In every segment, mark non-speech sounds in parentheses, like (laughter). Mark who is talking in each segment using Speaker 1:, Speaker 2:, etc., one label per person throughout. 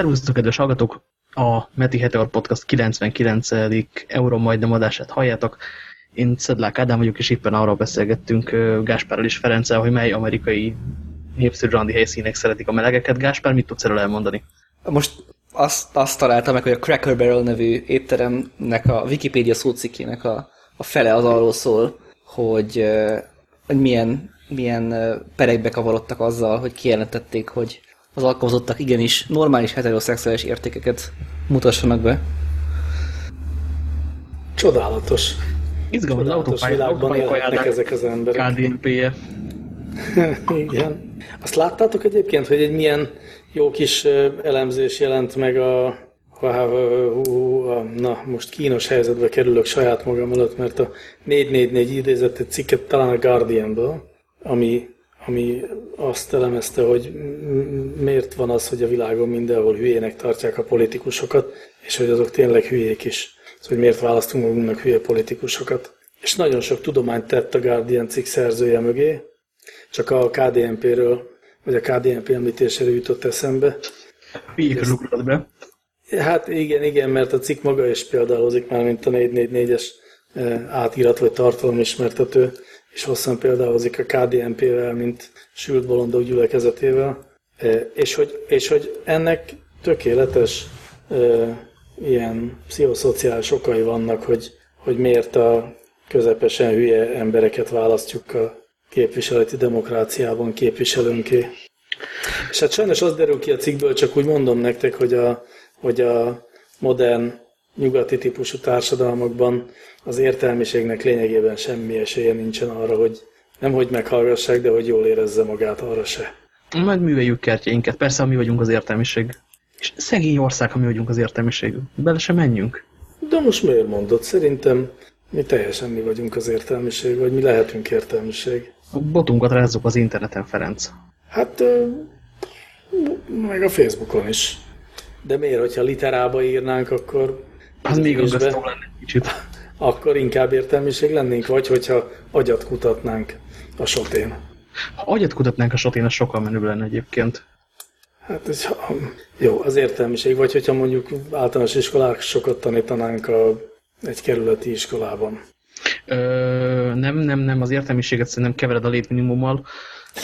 Speaker 1: Szervusztok, kedves hallgatók! A Meti Heteor Podcast 99. euró majdnem adását halljátok. Én Szedlák Ádám vagyok, és éppen arról beszélgettünk Gáspárral és Ferenccel, hogy mely amerikai népszerű randi helyszínek szeretik a melegeket. Gáspár, mit tudsz erről elmondani?
Speaker 2: Most azt, azt találtam meg, hogy a Cracker Barrel nevű étteremnek a Wikipedia szócikének a, a fele az arról szól, hogy, hogy milyen, milyen perekbe kavarodtak azzal, hogy kijelentették, hogy az alkalmazottak igenis normális heteroszexuális értékeket mutassanak be.
Speaker 3: Csodálatos.
Speaker 1: Izgalmas az
Speaker 3: autópályában élhetnek ezek az emberek.
Speaker 1: KDNP-je. (laughs)
Speaker 3: Igen. Azt láttátok egyébként, hogy egy milyen jó kis elemzés jelent meg a na, most kínos helyzetbe kerülök saját magam előtt, mert a 444 idézett egy cikket talán a Guardianből, ami ami azt elemezte, hogy miért van az, hogy a világon mindenhol hülyének tartják a politikusokat, és hogy azok tényleg hülyék is. Szóval, hogy miért választunk magunknak hülye politikusokat. És nagyon sok tudományt tett a Guardian cikk szerzője mögé, csak a KDNP-ről, vagy a KDNP említéséről jutott eszembe.
Speaker 1: Hülyék be.
Speaker 3: Hát igen, igen, mert a cikk maga is példálozik már, mint a 444-es eh, átirat vagy tartalomismertető és hosszan példálozik a KDNP-vel, mint sült bolondok gyülekezetével, e, és hogy, és hogy ennek tökéletes e, ilyen pszichoszociális okai vannak, hogy, hogy miért a közepesen hülye embereket választjuk a képviseleti demokráciában képviselőnké. És hát sajnos az derül ki a cikkből, csak úgy mondom nektek, hogy a, hogy a modern nyugati típusú társadalmakban az értelmiségnek lényegében semmi esélye nincsen arra, hogy nem hogy meghallgassák, de hogy jól érezze magát arra se.
Speaker 1: Majd műveljük kertjeinket. Persze, mi vagyunk az értelmiség. És szegény ország, ha mi vagyunk az értelmiség. Bele sem menjünk.
Speaker 3: De most miért mondod? Szerintem mi teljesen mi vagyunk az értelmiség, vagy mi lehetünk értelmiség.
Speaker 1: A botunkat rázzuk az interneten, Ferenc.
Speaker 3: Hát, meg a Facebookon is. De miért, hogyha literába írnánk, akkor
Speaker 1: az még aggasztó lenne kicsit.
Speaker 3: Akkor inkább értelmiség lennénk, vagy hogyha agyat kutatnánk a sotén.
Speaker 1: Ha agyat kutatnánk a sotén, az sokkal menőbb lenne egyébként.
Speaker 3: Hát ez, jó, az értelmiség, vagy hogyha mondjuk általános iskolák sokat tanítanánk a, egy kerületi iskolában.
Speaker 1: Ö, nem, nem, nem, az értelmiséget szerintem kevered a létminimummal.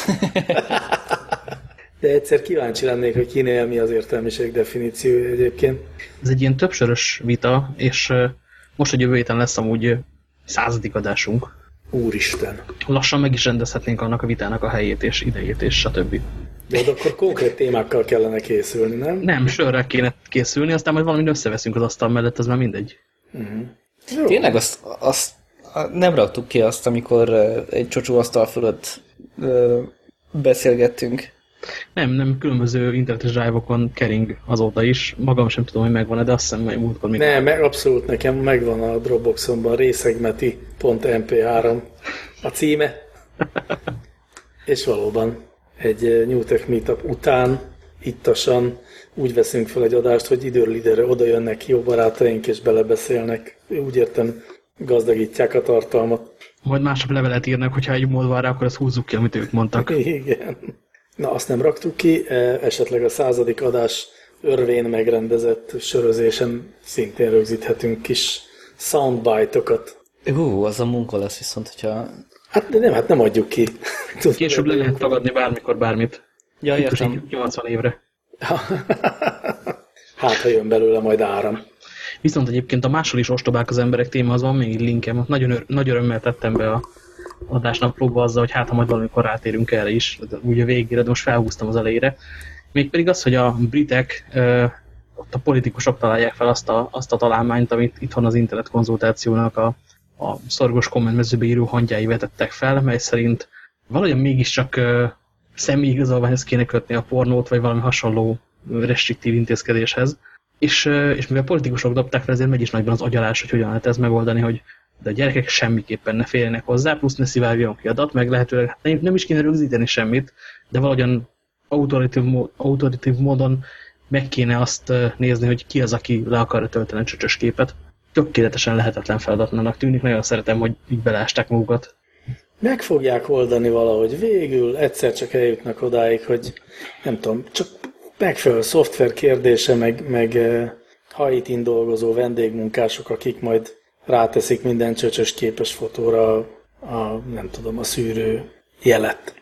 Speaker 1: (laughs)
Speaker 3: De egyszer kíváncsi lennék, hogy kinél mi az értelmiség definíciója egyébként.
Speaker 1: Ez egy ilyen többsörös vita, és most a jövő héten lesz amúgy századik adásunk.
Speaker 3: Úristen.
Speaker 1: Lassan meg is rendezhetnénk annak a vitának a helyét és idejét és stb.
Speaker 3: De akkor konkrét témákkal kellene készülni, nem?
Speaker 1: Nem, sörre kéne készülni, aztán majd valamit összeveszünk az asztal mellett, az már mindegy.
Speaker 2: Uh mhm. -huh. Tényleg azt, azt nem raktuk ki azt, amikor egy csocsó asztal fölött beszélgettünk.
Speaker 1: Nem, nem, különböző internetes drive-okon kering azóta is. Magam sem tudom, hogy megvan-e, de azt hiszem, hogy múltkor még...
Speaker 3: Nem, meg, abszolút nekem megvan a Dropboxomban részegmeti.mp3 a címe. (laughs) És valóban egy New Tech Meetup után ittasan úgy veszünk fel egy adást, hogy időről időre oda jönnek jó barátaink és belebeszélnek. Úgy értem, gazdagítják a tartalmat.
Speaker 1: Majd másnap levelet írnak, hogyha egy mód rá, akkor azt húzzuk ki, amit ők mondtak.
Speaker 3: Igen. Na, azt nem raktuk ki, e, esetleg a századik adás örvén megrendezett sörözésen szintén rögzíthetünk kis soundbite-okat.
Speaker 2: Hú, az a munka lesz viszont, hogyha...
Speaker 3: Hát de nem, hát nem adjuk ki. (laughs)
Speaker 1: Később le lehet tagadni bármikor bármit.
Speaker 2: Ja, értem.
Speaker 1: 80 évre. (laughs)
Speaker 3: hát, ha jön belőle majd áram.
Speaker 1: Viszont egyébként a máshol is ostobák az emberek téma, az van még linkem. Nagyon, ör nagy örömmel tettem be a adásnaplóba azzal, hogy hát ha majd valamikor rátérünk erre is, úgy a végére, de most felhúztam az elejére. Mégpedig az, hogy a britek, ott a politikusok találják fel azt a, azt a találmányt, amit itthon az internet konzultációnak a, a szorgos kommentmezőbe író hangyái vetettek fel, mely szerint valójában mégiscsak személyigazolványhoz kéne kötni a pornót, vagy valami hasonló restriktív intézkedéshez. És, és mivel politikusok dobták fel, ezért megy is nagyban az agyalás, hogy hogyan lehet ez megoldani, hogy de a gyerekek semmiképpen ne féljenek hozzá, plusz ne szivárjon ki adat, meg lehetőleg hát nem, is kéne rögzíteni semmit, de valahogyan autoritív, autoritív módon meg kéne azt nézni, hogy ki az, aki le akarja tölteni a csöcsös képet. Tökéletesen lehetetlen feladatnak tűnik, nagyon szeretem, hogy így belásták magukat.
Speaker 3: Meg fogják oldani valahogy. Végül egyszer csak eljutnak odáig, hogy nem tudom, csak megfelelő szoftver kérdése, meg, meg haitin dolgozó vendégmunkások, akik majd ráteszik minden csöcsös képes fotóra a, nem tudom, a szűrő jelet.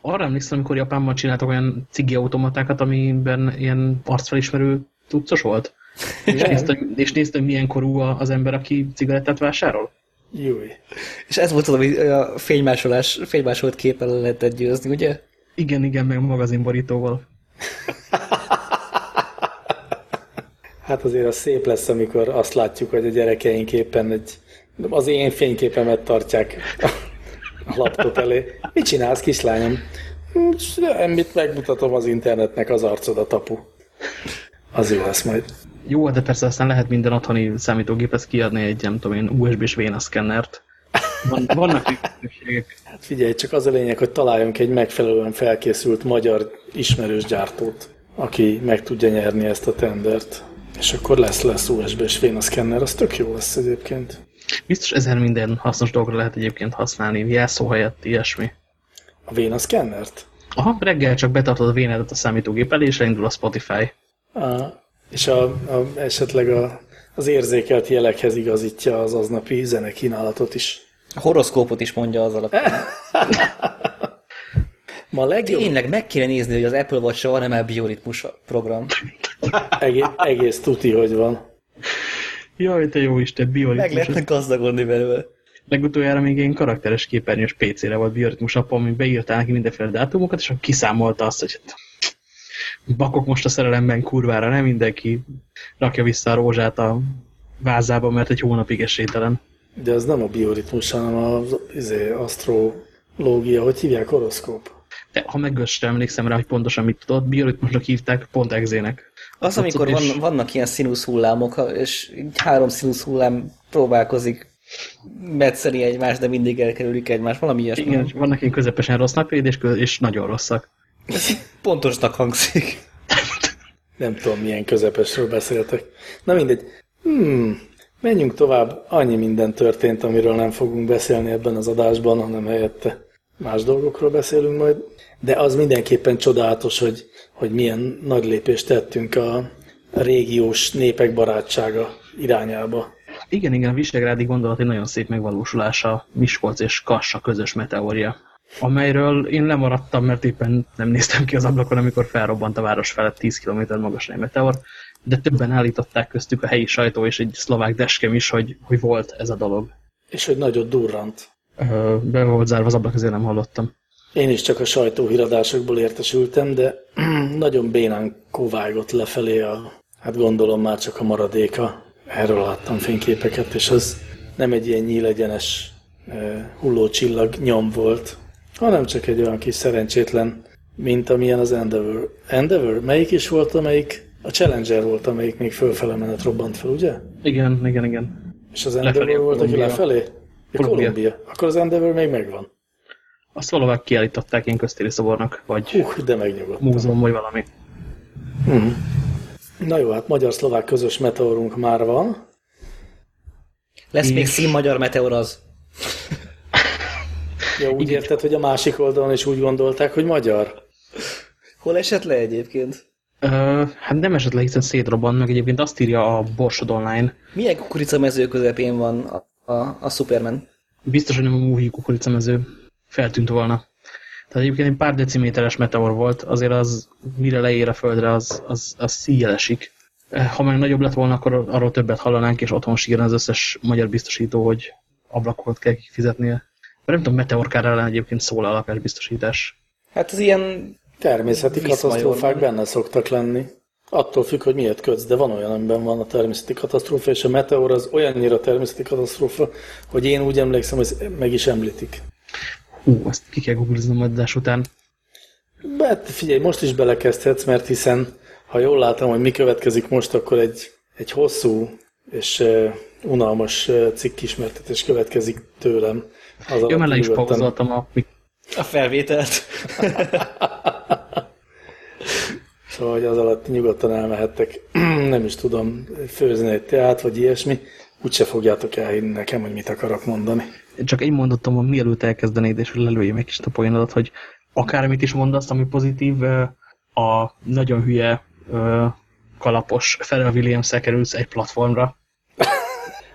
Speaker 1: Arra emlékszem, amikor Japánban csináltak olyan cigi automatákat, amiben ilyen arcfelismerő tudcos volt? (laughs) és, nézte, és nézte, hogy milyen korú az ember, aki cigarettát vásárol?
Speaker 3: Júj.
Speaker 2: És ez volt az, ami a fénymásolás, fénymásolt képpel lehetett győzni, ugye?
Speaker 1: Igen, igen, meg a magazinborítóval. (laughs)
Speaker 3: hát azért az szép lesz, amikor azt látjuk, hogy a gyerekeink éppen egy, az én fényképemet tartják a laptop elé. Mit csinálsz, kislányom? Semmit megmutatom az internetnek az arcodat, apu. Az jó lesz majd.
Speaker 1: Jó, de persze aztán lehet minden otthoni számítógéphez kiadni egy, nem tudom én, USB-s vénaszkennert. Van, vannak lehetőségek.
Speaker 3: Hát figyelj, csak az a lényeg, hogy találjunk egy megfelelően felkészült magyar ismerős gyártót, aki meg tudja nyerni ezt a tendert. És akkor lesz, lesz USB-s vénaszkenner, az tök jó lesz egyébként.
Speaker 1: Biztos ezer minden hasznos dolgra lehet egyébként használni, jelszó helyett, ilyesmi.
Speaker 3: A vénaszkennert?
Speaker 1: Aha, reggel csak betartod a vénedet a számítógép elé, és elindul a Spotify.
Speaker 3: Ah, és a, a, esetleg a, az érzékelt jelekhez igazítja az aznapi zenekínálatot is.
Speaker 2: A horoszkópot is mondja az alapján. (laughs)
Speaker 3: Ma legjobb...
Speaker 2: Tényleg meg kéne nézni, hogy az Apple Watch van nem bioritmus program.
Speaker 3: Egész, egész tuti, hogy van.
Speaker 1: Jaj, te jó Isten, bioritmus.
Speaker 2: Meg lehetne gazdagodni belőle.
Speaker 1: Legutoljára még én karakteres képernyős PC-re volt bioritmus appom, ami beírtál neki mindenféle dátumokat, és akkor kiszámolta azt, hogy bakok most a szerelemben kurvára, nem mindenki rakja vissza a rózsát a vázába, mert egy hónapig esélytelen.
Speaker 3: De ez nem a bioritmus, hanem az izé, asztrológia, hogy hívják horoszkóp.
Speaker 1: De ha megösre emlékszem rá, hogy pontosan mit tudod, bioritmusnak hívták, pont exének.
Speaker 2: Az, amikor van, vannak ilyen színusz hullámok, és három színusz hullám próbálkozik metszeni egymást, de mindig elkerülik egymást, valami ilyesmi.
Speaker 1: Igen, vannak ilyen közepesen rossz napvéd, és, és nagyon rosszak.
Speaker 2: Ez (laughs) pontosnak hangzik. (laughs)
Speaker 3: Nem tudom, milyen közepesről beszéltek. Na mindegy. Hmm, menjünk tovább. Annyi minden történt, amiről nem fogunk beszélni ebben az adásban, hanem helyette más dolgokról beszélünk majd. De az mindenképpen csodálatos, hogy, hogy milyen nagy lépést tettünk a régiós népek barátsága irányába.
Speaker 1: Igen, igen, a Visegrádi gondolat egy nagyon szép megvalósulása Miskolc és Kassa közös meteória amelyről én lemaradtam, mert éppen nem néztem ki az ablakon, amikor felrobbant a város felett 10 km magas egy meteor, de többen állították köztük a helyi sajtó és egy szlovák deskem is, hogy, hogy volt ez a dolog.
Speaker 3: És hogy nagyot durrant.
Speaker 1: Be volt zárva az ablak, ezért nem hallottam.
Speaker 3: Én is csak a sajtóhíradásokból értesültem, de (clears throat) nagyon bénán kovágott lefelé a, hát gondolom már csak a maradéka. Erről láttam fényképeket, és az nem egy ilyen nyílegyenes hullócsillag nyom volt, hanem csak egy olyan kis szerencsétlen, mint amilyen az Endeavor. Endeavor? Melyik is volt, amelyik? A Challenger volt, amelyik még fölfele menet robbant fel, ugye?
Speaker 1: Igen, igen, igen.
Speaker 3: És az Endeavor lefelé, volt, aki lefelé? Ja, Kolumbia. Akkor az Endeavor még megvan.
Speaker 1: Azt valahogy kiállították én köztéri szobornak, vagy
Speaker 3: Hú, de megnyugodt.
Speaker 1: múzeum, vagy valami.
Speaker 3: Hmm. Na jó, hát magyar-szlovák közös meteorunk már van.
Speaker 2: Lesz és... még szín-magyar meteor az.
Speaker 3: Ja, úgy Igen. érted, hogy a másik oldalon is úgy gondolták, hogy magyar?
Speaker 2: Hol esett le egyébként?
Speaker 1: Uh, hát nem esett le, hiszen szétrobban, meg egyébként azt írja a Borsod Online.
Speaker 2: Milyen kukoricamező közepén van a, a, a Superman?
Speaker 1: Biztos, hogy nem a múhi kukoricamező. Feltűnt volna. Tehát egyébként egy pár deciméteres meteor volt, azért az mire leér a földre, az, az, az szíjelesik. Ha meg nagyobb lett volna, akkor arról többet hallanánk, és otthon sírna az összes magyar biztosító, hogy ablakokat kell kifizetnie nem tudom, meteorkár ellen egyébként szól a lakásbiztosítás.
Speaker 2: Hát az ilyen...
Speaker 3: Természeti katasztrófák benne szoktak lenni. Attól függ, hogy miért kötsz, de van olyan, amiben van a természeti katasztrófa, és a meteor az olyannyira természeti katasztrófa, hogy én úgy emlékszem, hogy meg is említik.
Speaker 1: Hú, ezt ki kell googliznom adás után.
Speaker 3: Hát figyelj, most is belekezdhetsz, mert hiszen, ha jól látom, hogy mi következik most, akkor egy, egy hosszú és uh, unalmas uh, cikkismertetés következik tőlem.
Speaker 1: Az Jó, mert le is pauzoltam a...
Speaker 2: A felvételt. (laughs)
Speaker 3: szóval, hogy az alatt nyugodtan elmehettek, (clears throat) nem is tudom, főzni egy teát, vagy ilyesmi, úgyse fogjátok elhinni nekem, hogy mit akarok mondani.
Speaker 1: Csak egy mondatom van, mielőtt elkezdenéd, és lelőjem egy kis a poénodat, hogy akármit is mondasz, ami pozitív, a nagyon hülye kalapos Pharrell williams kerülsz egy platformra. (laughs)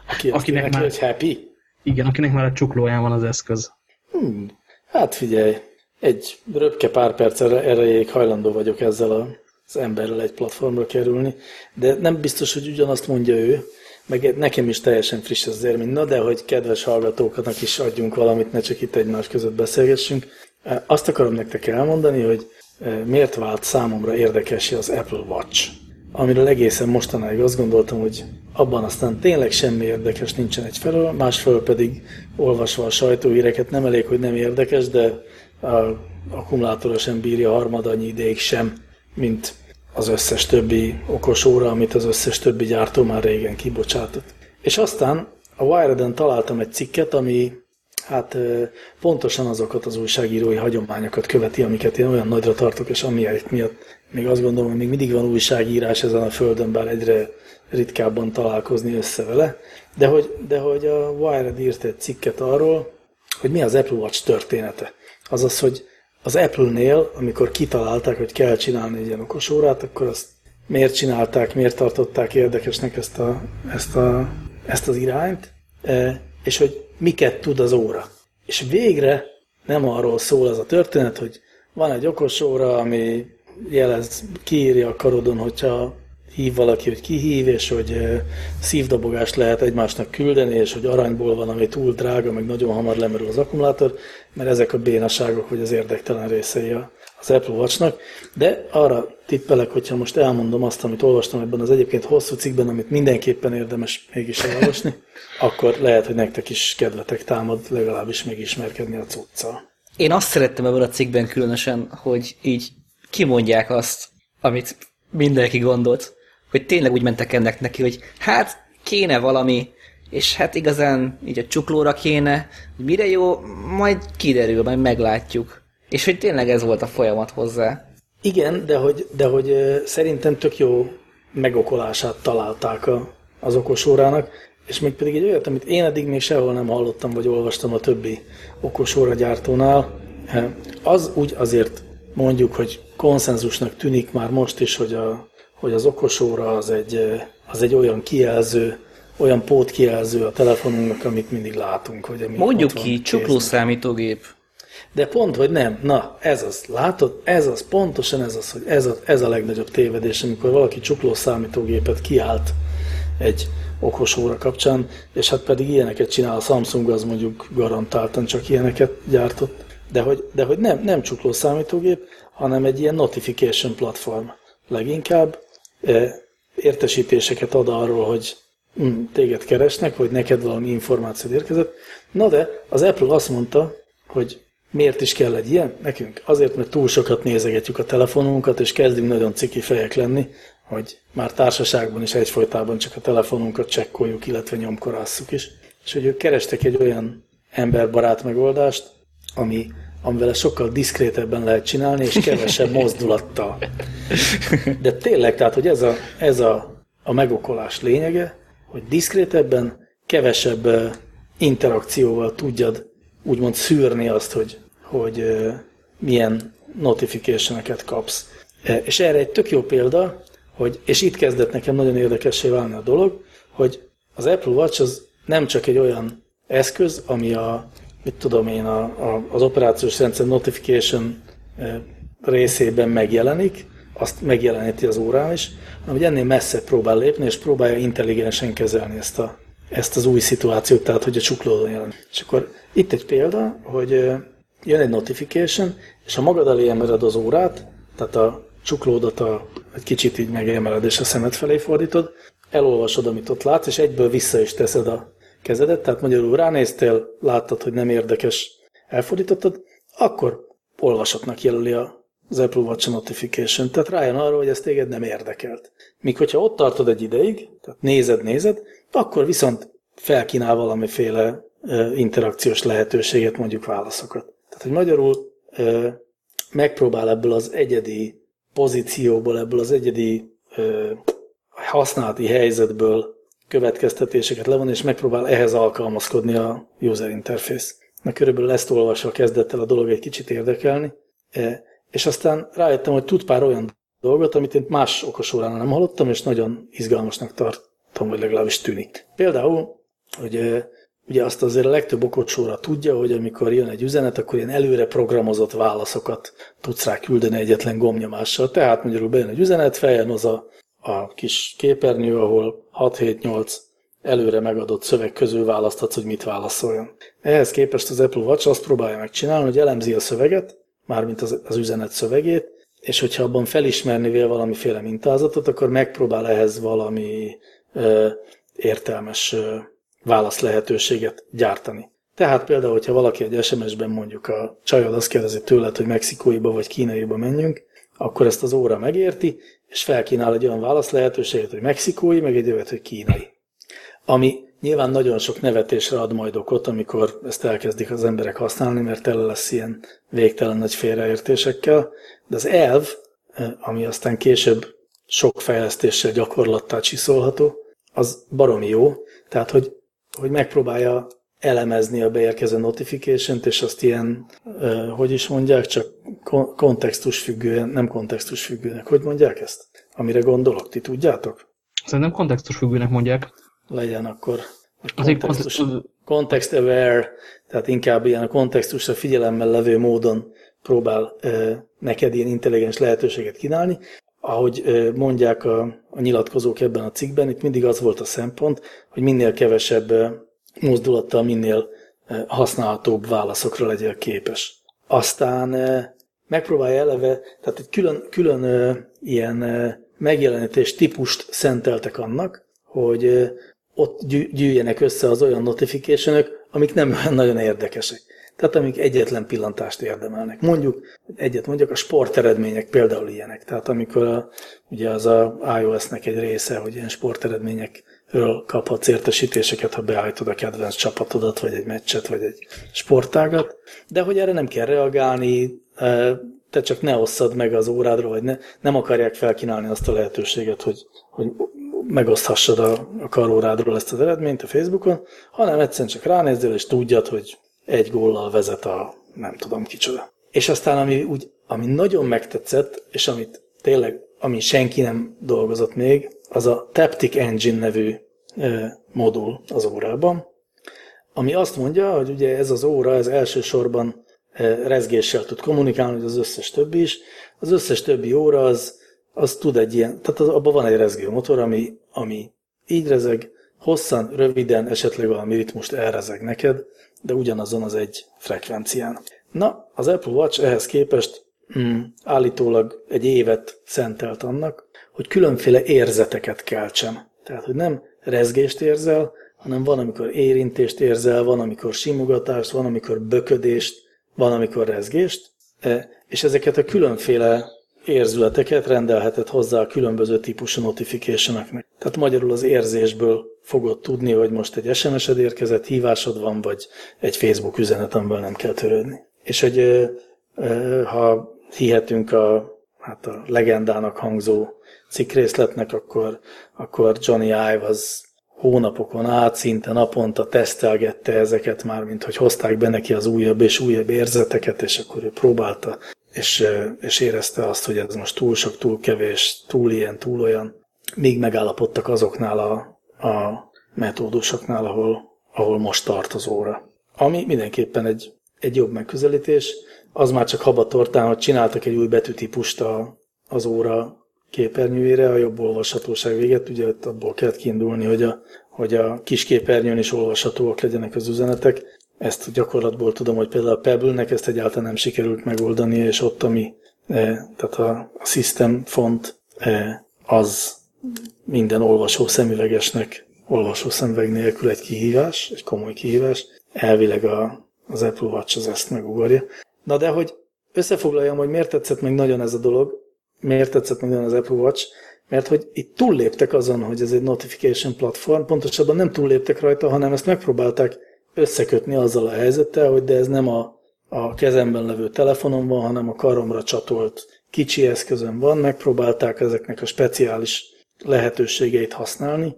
Speaker 3: Aki akinek neki, már, hogy happy?
Speaker 1: Igen, akinek már a csuklóján van az eszköz.
Speaker 3: Hmm. Hát figyelj, egy röpke pár perc erejéig hajlandó vagyok ezzel az emberrel egy platformra kerülni, de nem biztos, hogy ugyanazt mondja ő, meg nekem is teljesen friss az élmény. Na de, hogy kedves hallgatóknak is adjunk valamit, ne csak itt egymás között beszélgessünk. Azt akarom nektek elmondani, hogy miért vált számomra érdekes az Apple Watch. Amiről egészen mostanáig azt gondoltam, hogy abban aztán tényleg semmi érdekes nincsen egyfelől, másfelől pedig olvasva a sajtóhíreket nem elég, hogy nem érdekes, de a akkumulátora sem bírja harmad annyi ideig sem, mint az összes többi okos óra, amit az összes többi gyártó már régen kibocsátott. És aztán a Wired-en találtam egy cikket, ami hát pontosan azokat az újságírói hagyományokat követi, amiket én olyan nagyra tartok, és amiért miatt még azt gondolom, hogy még mindig van újságírás ezen a földön, bár egyre ritkábban találkozni össze vele, de hogy, de hogy a Wired írt egy cikket arról, hogy mi az Apple Watch története. Azaz, hogy az Apple-nél, amikor kitalálták, hogy kell csinálni egy ilyen okos órát, akkor azt miért csinálták, miért tartották érdekesnek ezt, a, ezt, a, ezt az irányt, e, és hogy miket tud az óra. És végre nem arról szól ez a történet, hogy van egy okos óra, ami jelez, kiírja a karodon, hogyha hív valaki, hogy kihív, és hogy szívdobogást lehet egymásnak küldeni, és hogy aranyból van, ami túl drága, meg nagyon hamar lemerül az akkumulátor, mert ezek a bénaságok, vagy az érdektelen részei az Apple Watch-nak. De arra tippelek, hogyha most elmondom azt, amit olvastam ebben az egyébként hosszú cikkben, amit mindenképpen érdemes mégis elolvasni, (laughs) akkor lehet, hogy nektek is kedvetek támad legalábbis megismerkedni a cuccal.
Speaker 2: Én azt szerettem ebben a cikkben különösen, hogy így kimondják azt, amit mindenki gondolt, hogy tényleg úgy mentek ennek neki, hogy hát kéne valami, és hát igazán így a csuklóra kéne, hogy mire jó, majd kiderül, majd meglátjuk. És hogy tényleg ez volt a folyamat hozzá.
Speaker 3: Igen, de hogy, de hogy szerintem tök jó megokolását találták a, az okos órának, és még pedig egy olyat, amit én eddig még sehol nem hallottam, vagy olvastam a többi okos óragyártónál, az úgy azért mondjuk, hogy konszenzusnak tűnik már most is, hogy a, hogy az okosóra az egy, az egy olyan kijelző, olyan pótkijelző a telefonunknak, amit mindig látunk. Hogy
Speaker 2: Mondjuk ki, csukló számítógép.
Speaker 3: De pont, hogy nem. Na, ez az. Látod? Ez az. Pontosan ez az, hogy ez a, ez a legnagyobb tévedés, amikor valaki csukló számítógépet kiállt egy okos óra kapcsán, és hát pedig ilyeneket csinál a Samsung, az mondjuk garantáltan csak ilyeneket gyártott. De hogy, de hogy nem, nem csukló számítógép, hanem egy ilyen notification platform leginkább, értesítéseket ad arról, hogy téged keresnek, vagy neked valami információ érkezett. Na de az Apple azt mondta, hogy miért is kell egy ilyen nekünk? Azért, mert túl sokat nézegetjük a telefonunkat, és kezdünk nagyon ciki fejek lenni, hogy már társaságban is egyfolytában csak a telefonunkat csekkoljuk, illetve nyomkorásszuk is. És hogy ők kerestek egy olyan emberbarát megoldást, ami amivel sokkal diszkrétebben lehet csinálni, és kevesebb (laughs) mozdulattal. De tényleg, tehát, hogy ez a, ez a, a megokolás lényege, hogy diszkrétebben, kevesebb interakcióval tudjad úgymond szűrni azt, hogy, hogy milyen notification kapsz. E, és erre egy tök jó példa, hogy, és itt kezdett nekem nagyon érdekessé válni a dolog, hogy az Apple Watch az nem csak egy olyan eszköz, ami a mit tudom én, a, a, az operációs rendszer notification részében megjelenik, azt megjeleníti az órán is, hanem hogy ennél messze próbál lépni, és próbálja intelligensen kezelni ezt, a, ezt az új szituációt, tehát hogy a csuklódon jelen. És akkor itt egy példa, hogy jön egy notification, és ha magad elé emeled az órát, tehát a csuklódat a, egy kicsit így megemeled, és a szemed felé fordítod, elolvasod, amit ott látsz, és egyből vissza is teszed a kezedet, tehát magyarul ránéztél, láttad, hogy nem érdekes, elfordítottad, akkor olvasatnak jelöli az Apple Watch Notification, tehát rájön arra, hogy ez téged nem érdekelt. Míg hogyha ott tartod egy ideig, tehát nézed, nézed, akkor viszont felkínál valamiféle interakciós lehetőséget, mondjuk válaszokat. Tehát, hogy magyarul megpróbál ebből az egyedi pozícióból, ebből az egyedi használati helyzetből következtetéseket levon, és megpróbál ehhez alkalmazkodni a user interface. Na körülbelül ezt olvasva kezdett el a dolog egy kicsit érdekelni, és aztán rájöttem, hogy tud pár olyan dolgot, amit én más okosórán nem hallottam, és nagyon izgalmasnak tartom, vagy legalábbis tűnik. Például, hogy ugye azt azért a legtöbb okosóra tudja, hogy amikor jön egy üzenet, akkor ilyen előre programozott válaszokat tudsz rá küldeni egyetlen gomnyomással. Tehát mondjuk bejön egy üzenet, feljön az a, a kis képernyő, ahol 6-7-8 előre megadott szöveg közül választhatsz, hogy mit válaszoljon. Ehhez képest az Apple Watch azt próbálja megcsinálni, hogy elemzi a szöveget, mármint az, az üzenet szövegét, és hogyha abban felismerni vél valamiféle mintázatot, akkor megpróbál ehhez valami ö, értelmes ö, válasz lehetőséget gyártani. Tehát például, hogyha valaki egy SMS-ben mondjuk a csajod azt kérdezi tőled, hogy mexikóiba vagy kínaiba menjünk, akkor ezt az óra megérti, és felkínál egy olyan válasz lehetőséget, hogy mexikói, meg egy olyat, hogy kínai. Ami nyilván nagyon sok nevetésre ad majd okot, amikor ezt elkezdik az emberek használni, mert tele lesz ilyen végtelen nagy félreértésekkel, de az elv, eh, ami aztán később sok fejlesztéssel gyakorlattá csiszolható, az baromi jó, tehát hogy, hogy megpróbálja elemezni a beérkező notification és azt ilyen, eh, hogy is mondják, csak kontextus függően, nem kontextus függőnek. Hogy mondják ezt? Amire gondolok, ti tudjátok?
Speaker 1: Szerintem kontextus függőnek mondják
Speaker 3: legyen akkor kontextus, context aware, tehát inkább ilyen a kontextusra figyelemmel levő módon próbál neked ilyen intelligens lehetőséget kínálni. Ahogy mondják a, a nyilatkozók ebben a cikkben, itt mindig az volt a szempont, hogy minél kevesebb mozdulattal, minél használhatóbb válaszokra legyél képes. Aztán megpróbálja eleve, tehát egy külön, külön ilyen megjelenítés típust szenteltek annak, hogy ott gyűjjenek össze az olyan notification amik nem olyan (laughs) nagyon érdekesek. Tehát amik egyetlen pillantást érdemelnek. Mondjuk, egyet mondjuk, a sporteredmények például ilyenek. Tehát amikor a, ugye az a iOS-nek egy része, hogy ilyen sporteredményekről kaphatsz értesítéseket, ha beállítod a kedvenc csapatodat, vagy egy meccset, vagy egy sportágat, de hogy erre nem kell reagálni, e, te csak ne osszad meg az órádról, vagy ne, nem akarják felkínálni azt a lehetőséget, hogy, hogy megoszthassad a, a karórádról ezt az eredményt a Facebookon, hanem egyszerűen csak ránézzél, és tudjad, hogy egy góllal vezet a nem tudom kicsoda. És aztán, ami, úgy, ami nagyon megtetszett, és amit tényleg, ami senki nem dolgozott még, az a Taptic Engine nevű e, modul az órában, ami azt mondja, hogy ugye ez az óra, ez elsősorban rezgéssel tud kommunikálni, az összes többi is. Az összes többi óra az az tud egy ilyen, tehát az, abban van egy rezgő motor, ami, ami így rezeg, hosszan, röviden, esetleg valami ritmust elrezeg neked, de ugyanazon az egy frekvencián. Na, az Apple Watch ehhez képest mm, állítólag egy évet szentelt annak, hogy különféle érzeteket keltsen. Tehát, hogy nem rezgést érzel, hanem van, amikor érintést érzel, van, amikor simogatást, van, amikor böködést, van, amikor rezgést, e, és ezeket a különféle érzületeket rendelhetett hozzá a különböző típusú notification -eknek. Tehát magyarul az érzésből fogod tudni, hogy most egy SMS-ed érkezett, hívásod van, vagy egy Facebook üzenet, amiből nem kell törődni. És hogy ha hihetünk a, hát a legendának hangzó cikkrészletnek, akkor, akkor Johnny Ive az hónapokon át, szinte naponta tesztelgette ezeket már, mint hogy hozták be neki az újabb és újabb érzeteket, és akkor ő próbálta és, és érezte azt, hogy ez most túl sok, túl kevés, túl ilyen, túl olyan. Még megállapodtak azoknál a, a metódusoknál, ahol, ahol most tart az óra. Ami mindenképpen egy, egy jobb megközelítés. Az már csak habatortán, hogy csináltak egy új betűtípust a, az óra képernyőjére, a jobb olvashatóság véget, ugye ott abból kellett kiindulni, hogy a, hogy a kis képernyőn is olvashatóak legyenek az üzenetek. Ezt gyakorlatból tudom, hogy például a Pebble-nek ezt egyáltalán nem sikerült megoldani, és ott ami, e, tehát a, a system font e, az minden olvasó szemüvegesnek olvasó szemüveg nélkül egy kihívás, egy komoly kihívás. Elvileg a, az Apple Watch az ezt megugorja. Na de hogy összefoglaljam, hogy miért tetszett meg nagyon ez a dolog, miért tetszett nagyon az Apple Watch, mert hogy itt túlléptek azon, hogy ez egy notification platform, pontosabban nem túlléptek rajta, hanem ezt megpróbálták összekötni azzal a helyzettel, hogy de ez nem a, a kezemben levő telefonom van, hanem a karomra csatolt kicsi eszközön van, megpróbálták ezeknek a speciális lehetőségeit használni,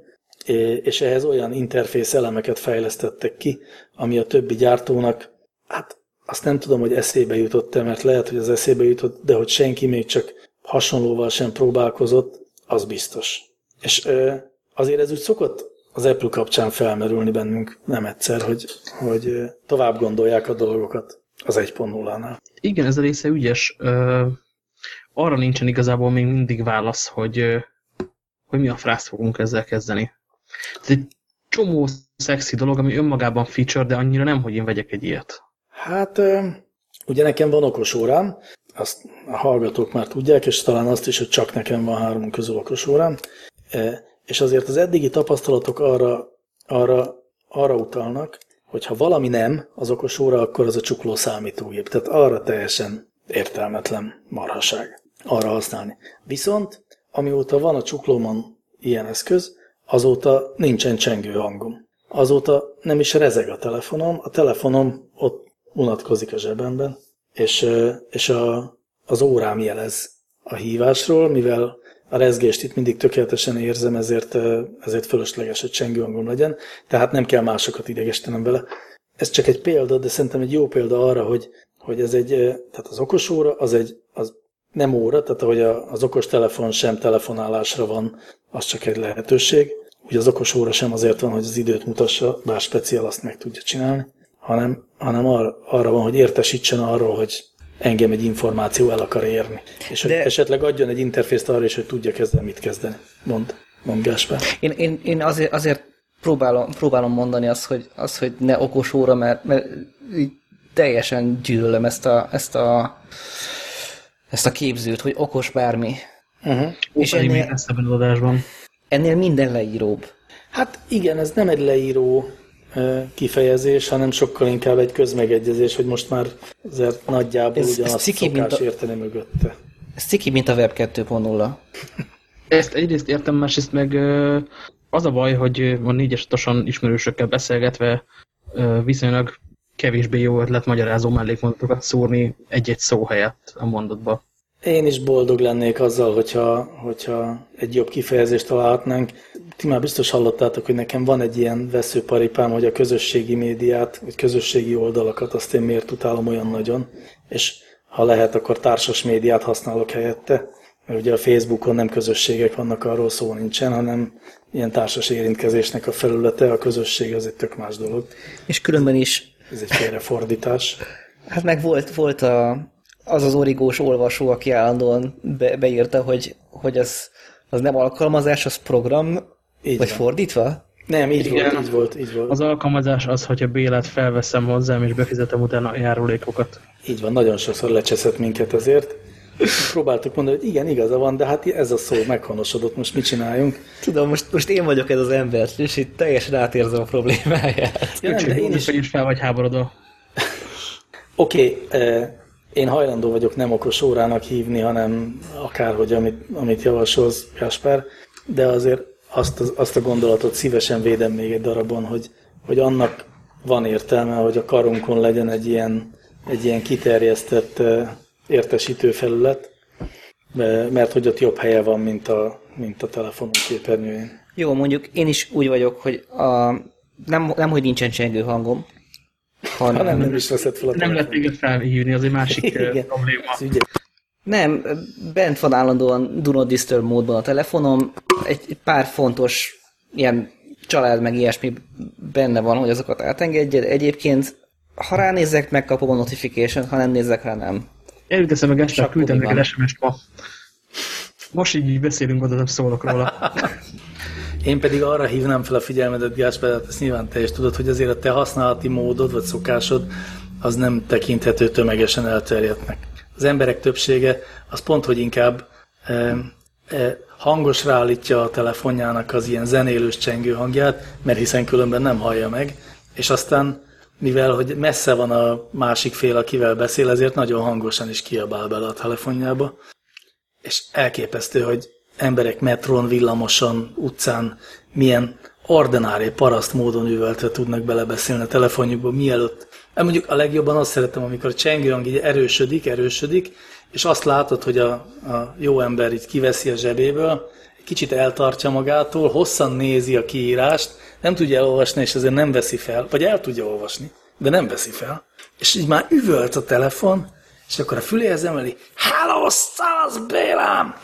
Speaker 3: és ehhez olyan interfész elemeket fejlesztettek ki, ami a többi gyártónak hát azt nem tudom, hogy eszébe jutott-e, mert lehet, hogy az eszébe jutott, de hogy senki még csak hasonlóval sem próbálkozott, az biztos. És azért ez úgy szokott az Apple kapcsán felmerülni bennünk nem egyszer, hogy, hogy tovább gondolják a dolgokat az 1.0-nál.
Speaker 1: Igen, ez a része ügyes. arra nincsen igazából még mindig válasz, hogy, hogy mi a frászt fogunk ezzel kezdeni. Ez egy csomó szexi dolog, ami önmagában feature, de annyira nem, hogy én vegyek egy ilyet.
Speaker 3: Hát, ugye nekem van okos órám, azt a hallgatók már tudják, és talán azt is, hogy csak nekem van három közül okos órám, és azért az eddigi tapasztalatok arra, arra, arra utalnak, hogy ha valami nem az okos akkor az a csukló számítógép. Tehát arra teljesen értelmetlen marhaság arra használni. Viszont, amióta van a csuklómon ilyen eszköz, azóta nincsen csengő hangom. Azóta nem is rezeg a telefonom, a telefonom ott unatkozik a zsebemben, és, és a, az órám jelez a hívásról, mivel a rezgést itt mindig tökéletesen érzem, ezért, ezért fölösleges, hogy csengő hangom legyen, tehát nem kell másokat idegesítenem vele. Ez csak egy példa, de szerintem egy jó példa arra, hogy, hogy ez egy, tehát az okos óra, az egy, az nem óra, tehát ahogy az okos telefon sem telefonálásra van, az csak egy lehetőség. Ugye az okos óra sem azért van, hogy az időt mutassa, bár speciál azt meg tudja csinálni, hanem, hanem ar, arra van, hogy értesítsen arról, hogy engem egy információ el akar érni. És hogy De... esetleg adjon egy interfészt arra is, hogy tudja kezdeni, mit kezdeni. Mond, mond Gáspár.
Speaker 2: Én, én, én azért, azért próbálom, próbálom mondani azt, hogy, az, hogy ne okos óra, mert, mert teljesen gyűlölöm ezt a, ezt a, ezt a képzőt, hogy okos bármi.
Speaker 1: Uh-huh. És ennél, adásban.
Speaker 2: ennél minden leíróbb.
Speaker 3: Hát igen, ez nem egy leíró kifejezés, hanem sokkal inkább egy közmegegyezés, hogy most már azért nagyjából ez, ugyanazt ez ciki, szokás mint a, érteni mögötte.
Speaker 2: Ez ciki, mint a Web 2.0.
Speaker 1: Ezt egyrészt értem, másrészt meg az a baj, hogy a négyes ismerősökkel beszélgetve viszonylag kevésbé jó ötlet magyarázó mellékmondatokat szúrni egy-egy szó helyett a mondatba.
Speaker 3: Én is boldog lennék azzal, hogyha, hogyha egy jobb kifejezést találhatnánk. Ti már biztos hallottátok, hogy nekem van egy ilyen veszőparipám, hogy a közösségi médiát, vagy közösségi oldalakat azt én miért utálom olyan nagyon, és ha lehet, akkor társas médiát használok helyette, mert ugye a Facebookon nem közösségek vannak, arról szó nincsen, hanem ilyen társas érintkezésnek a felülete, a közösség az egy tök más dolog.
Speaker 2: És különben is...
Speaker 3: Ez egy félrefordítás.
Speaker 2: Hát meg volt, volt a, az az origós olvasó, aki állandóan be, beírta, hogy, hogy az, az nem alkalmazás, az program, így vagy van. fordítva?
Speaker 3: Nem, így Igen. volt, így volt, így volt.
Speaker 1: Az alkalmazás az, hogyha Bélát felveszem hozzám, és befizetem utána a járulékokat.
Speaker 3: Így van, nagyon sokszor lecseszett minket ezért. Próbáltuk mondani, hogy igen, igaza van, de hát ez a szó meghonosodott, most mit csináljunk?
Speaker 2: Tudom, most, most én vagyok ez az ember, és itt teljesen átérzem a problémáját. (laughs)
Speaker 1: Ja, nem, de én is... is fel vagy háborodva.
Speaker 3: Oké, okay, eh, én hajlandó vagyok nem okos órának hívni, hanem akárhogy, amit, amit javasolsz, Gáspár, de azért azt, azt a gondolatot szívesen védem még egy darabon, hogy, hogy annak van értelme, hogy a karunkon legyen egy ilyen, egy ilyen kiterjesztett értesítő felület, mert hogy ott jobb helye van, mint a, mint a telefonon képernyőjén.
Speaker 2: Jó, mondjuk én is úgy vagyok, hogy a, nem, nem, hogy nincsen csengő hangom,
Speaker 3: hanem, nem, nem is veszed fel a
Speaker 1: Nem lehet téged felhívni, az egy másik Igen, probléma.
Speaker 2: Nem, bent van állandóan Do Not Disturb módban a telefonom, egy pár fontos ilyen család meg ilyesmi benne van, hogy azokat átengedjed. Egyébként, ha ránézek, megkapom a notification, ha nem nézek rá, nem.
Speaker 1: Eljut eszembe, Gáspár, küldtem neked SMS-t ma. Most így, így beszélünk, oda nem szólok róla. (laughs)
Speaker 3: Én pedig arra hívnám fel a figyelmedet, Gáspár, hát ezt nyilván te is tudod, hogy azért a te használati módod vagy szokásod az nem tekinthető tömegesen elterjedtnek. Az emberek többsége az pont, hogy inkább e, e, hangosra állítja a telefonjának az ilyen zenélős csengő hangját, mert hiszen különben nem hallja meg, és aztán mivel hogy messze van a másik fél, akivel beszél, ezért nagyon hangosan is kiabál bele a telefonjába. És elképesztő, hogy emberek metron, villamoson, utcán milyen ordinári paraszt módon üvöltve tudnak belebeszélni a telefonjukba, mielőtt. Hát mondjuk a legjobban azt szeretem, amikor a csengőhang így erősödik, erősödik, és azt látod, hogy a, a jó ember így kiveszi a zsebéből, kicsit eltartja magától, hosszan nézi a kiírást, nem tudja elolvasni, és ezért nem veszi fel, vagy el tudja olvasni, de nem veszi fel. és így már üvölt a telefon, és akkor a füléhez emeli, Hello, Szalasz Bélám!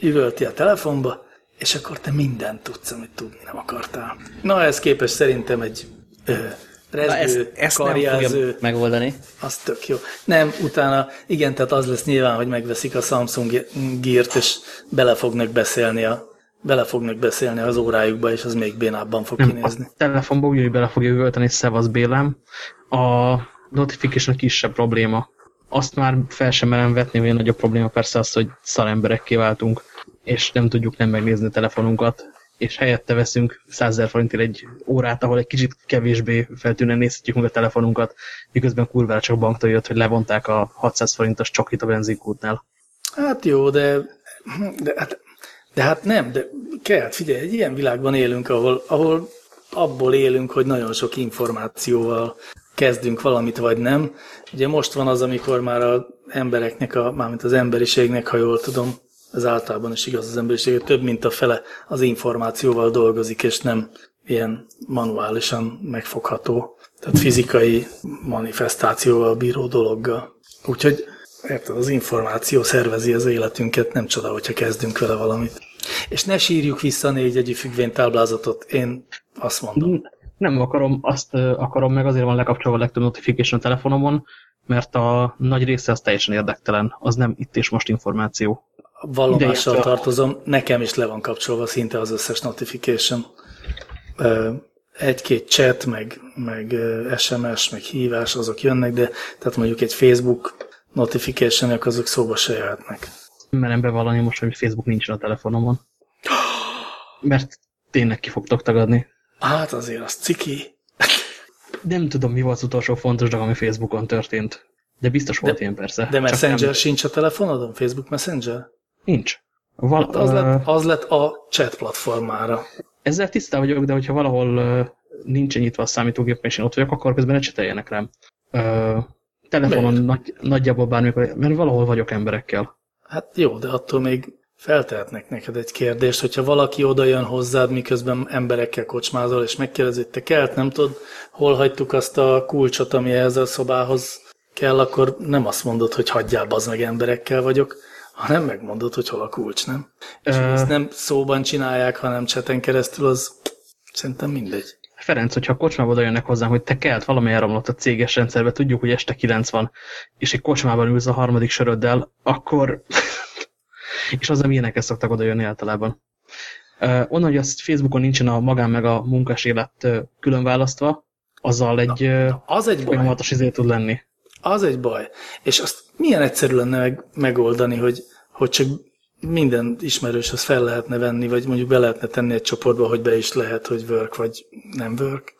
Speaker 3: Üvölti a telefonba, és akkor te mindent tudsz, amit tudni nem akartál. Na, ez képes szerintem egy ö, rezgő,
Speaker 2: ezt, ezt nem
Speaker 3: karjáző,
Speaker 2: fogja megoldani.
Speaker 3: az tök jó. Nem, utána, igen, tehát az lesz nyilván, hogy megveszik a Samsung Gear-t, és bele fognak beszélni a bele fognak beszélni az órájukba, és az még bénábban fog
Speaker 1: Nem,
Speaker 3: kinézni.
Speaker 1: a telefonba ugyanúgy bele fogja üvölteni, szevasz Bélám. A notification kisebb probléma. Azt már fel sem merem vetni, hogy a nagyobb probléma persze az, hogy szar emberekké váltunk, és nem tudjuk nem megnézni a telefonunkat, és helyette veszünk 100 forintért egy órát, ahol egy kicsit kevésbé feltűnően nézhetjük meg a telefonunkat, miközben kurvára csak banktól jött, hogy levonták a 600 forintos csokit a benzinkútnál.
Speaker 3: Hát jó, de, de, hát, de hát nem, de kell, figyelj, egy ilyen világban élünk, ahol, ahol abból élünk, hogy nagyon sok információval kezdünk valamit, vagy nem. Ugye most van az, amikor már az embereknek, a, mármint az emberiségnek, ha jól tudom, ez általában is igaz az emberiség, több mint a fele az információval dolgozik, és nem ilyen manuálisan megfogható, tehát fizikai manifestációval bíró dologgal. Úgyhogy érted, az információ szervezi az életünket, nem csoda, hogyha kezdünk vele valamit. És ne sírjuk vissza négy egyű függvénytáblázatot, én azt mondom.
Speaker 1: Nem akarom, azt akarom, meg azért van lekapcsolva a legtöbb notification telefonomon, mert a nagy része az teljesen érdektelen, az nem itt és most információ.
Speaker 3: Vallomással tartozom, nekem is le van kapcsolva szinte az összes notification. Egy-két chat, meg, meg SMS, meg hívás, azok jönnek, de tehát mondjuk egy Facebook notification azok szóba se jöhetnek.
Speaker 1: merem bevallani most, hogy Facebook nincsen a telefonomon. (gasps) Mert tényleg ki fogtok tagadni.
Speaker 3: Hát azért az ciki.
Speaker 1: Nem tudom, mi volt az utolsó fontos dolog, ami Facebookon történt. De biztos volt
Speaker 3: De-
Speaker 1: ilyen persze.
Speaker 3: De
Speaker 1: Csak
Speaker 3: Messenger
Speaker 1: nem,
Speaker 3: sincs a telefonodon? Facebook Messenger?
Speaker 1: Nincs. Val
Speaker 3: Hát az, lett, az lett a chat platformára.
Speaker 1: Ezzel tisztában vagyok, de hogyha valahol nincsen nyitva a számítógép, és én ott vagyok, akkor közben ne cseteljenek rám. Ö, telefonon
Speaker 3: Miért?
Speaker 1: nagy, nagyjából bármikor, mert valahol vagyok emberekkel.
Speaker 3: Hát jó, de attól még feltehetnek neked egy kérdést, hogyha valaki oda jön hozzád, miközben emberekkel kocsmázol, és megkérdezi, hogy te kelt, nem tudod, hol hagytuk azt a kulcsot, ami ehhez a szobához kell, akkor nem azt mondod, hogy hagyjál, az meg emberekkel vagyok, hanem megmondod, hogy hol a kulcs, nem? És ezt nem szóban csinálják, hanem cseten keresztül, az szerintem mindegy.
Speaker 1: Ferenc, hogyha a kocsmába oda jönnek hozzám, hogy te kelt, valami elromlott a céges rendszerbe, tudjuk, hogy este 9 van, és egy kocsmában ülsz a harmadik söröddel, akkor... (laughs) és az, ilyenekkel szoktak oda jönni általában. Uh, onnan, hogy azt Facebookon nincsen a magán meg a munkás élet uh, külön választva, azzal egy uh,
Speaker 3: Az egy baj.
Speaker 1: izé tud lenni.
Speaker 3: Az egy baj. És azt milyen egyszerű lenne meg, megoldani, hogy, hogy csak minden ismerőshez fel lehetne venni, vagy mondjuk be lehetne tenni egy csoportba, hogy be is lehet, hogy work vagy nem work,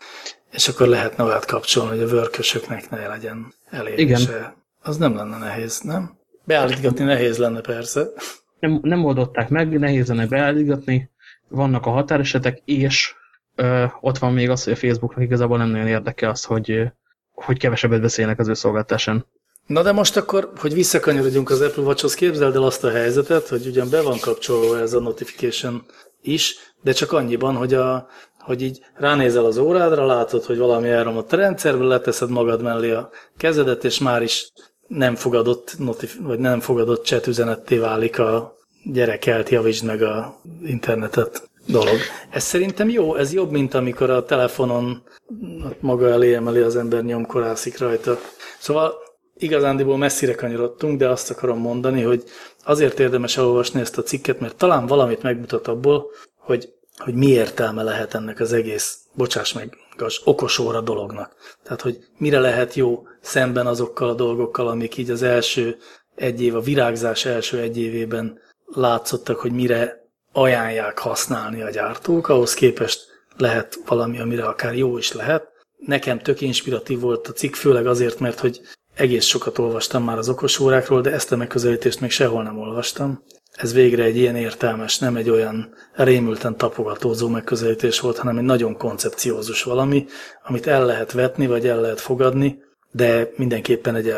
Speaker 3: és akkor lehetne olyat kapcsolni, hogy a workösöknek ne legyen elérése. Az nem lenne nehéz, nem? Beállítgatni nehéz lenne persze.
Speaker 1: Nem, nem oldották meg, nehéz lenne beállítgatni, vannak a határesetek, és ö, ott van még az, hogy a Facebooknak igazából nem nagyon érdekel az, hogy, hogy kevesebbet beszélnek az ő szolgáltásán.
Speaker 3: Na de most akkor, hogy visszakanyarodjunk az Apple Watch-hoz, képzeld el azt a helyzetet, hogy ugyan be van kapcsolva ez a notification is, de csak annyiban, hogy, a, hogy így ránézel az órádra, látod, hogy valami elromlott a rendszerből, leteszed magad mellé a kezedet, és már is nem fogadott, notif- vagy nem fogadott chat üzenetté válik a gyerekelt, javítsd meg a internetet dolog. Ez szerintem jó, ez jobb, mint amikor a telefonon maga elé emeli az ember nyomkorászik rajta. Szóval igazándiból messzire kanyarodtunk, de azt akarom mondani, hogy azért érdemes elolvasni ezt a cikket, mert talán valamit megmutat abból, hogy, hogy mi értelme lehet ennek az egész, bocsáss meg, gas, okos óra dolognak. Tehát, hogy mire lehet jó szemben azokkal a dolgokkal, amik így az első egy év, a virágzás első egy évében látszottak, hogy mire ajánlják használni a gyártók, ahhoz képest lehet valami, amire akár jó is lehet. Nekem tök inspiratív volt a cikk, főleg azért, mert hogy egész sokat olvastam már az okos órákról, de ezt a megközelítést még sehol nem olvastam. Ez végre egy ilyen értelmes, nem egy olyan rémülten tapogatózó megközelítés volt, hanem egy nagyon koncepciózus valami, amit el lehet vetni, vagy el lehet fogadni, de mindenképpen egy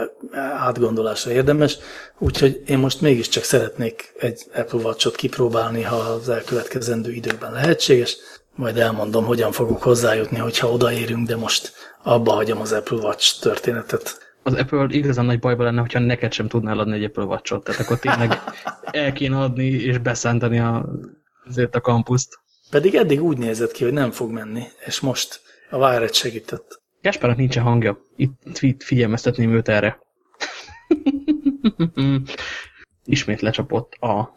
Speaker 3: átgondolásra érdemes. Úgyhogy én most mégiscsak szeretnék egy Apple Watch-ot kipróbálni, ha az elkövetkezendő időben lehetséges. Majd elmondom, hogyan fogok hozzájutni, hogyha odaérünk, de most abba hagyom az Apple Watch történetet.
Speaker 1: az Apple igazán nagy bajban lenne, hogyha neked sem tudnál adni egy Apple watch Tehát akkor tényleg el kéne adni és beszántani a, azért a kampuszt.
Speaker 3: Pedig eddig úgy nézett ki, hogy nem fog menni, és most a Wired segített.
Speaker 1: Gáspárnak nincsen hangja. Itt figyelmeztetném őt erre. (laughs) Ismét lecsapott a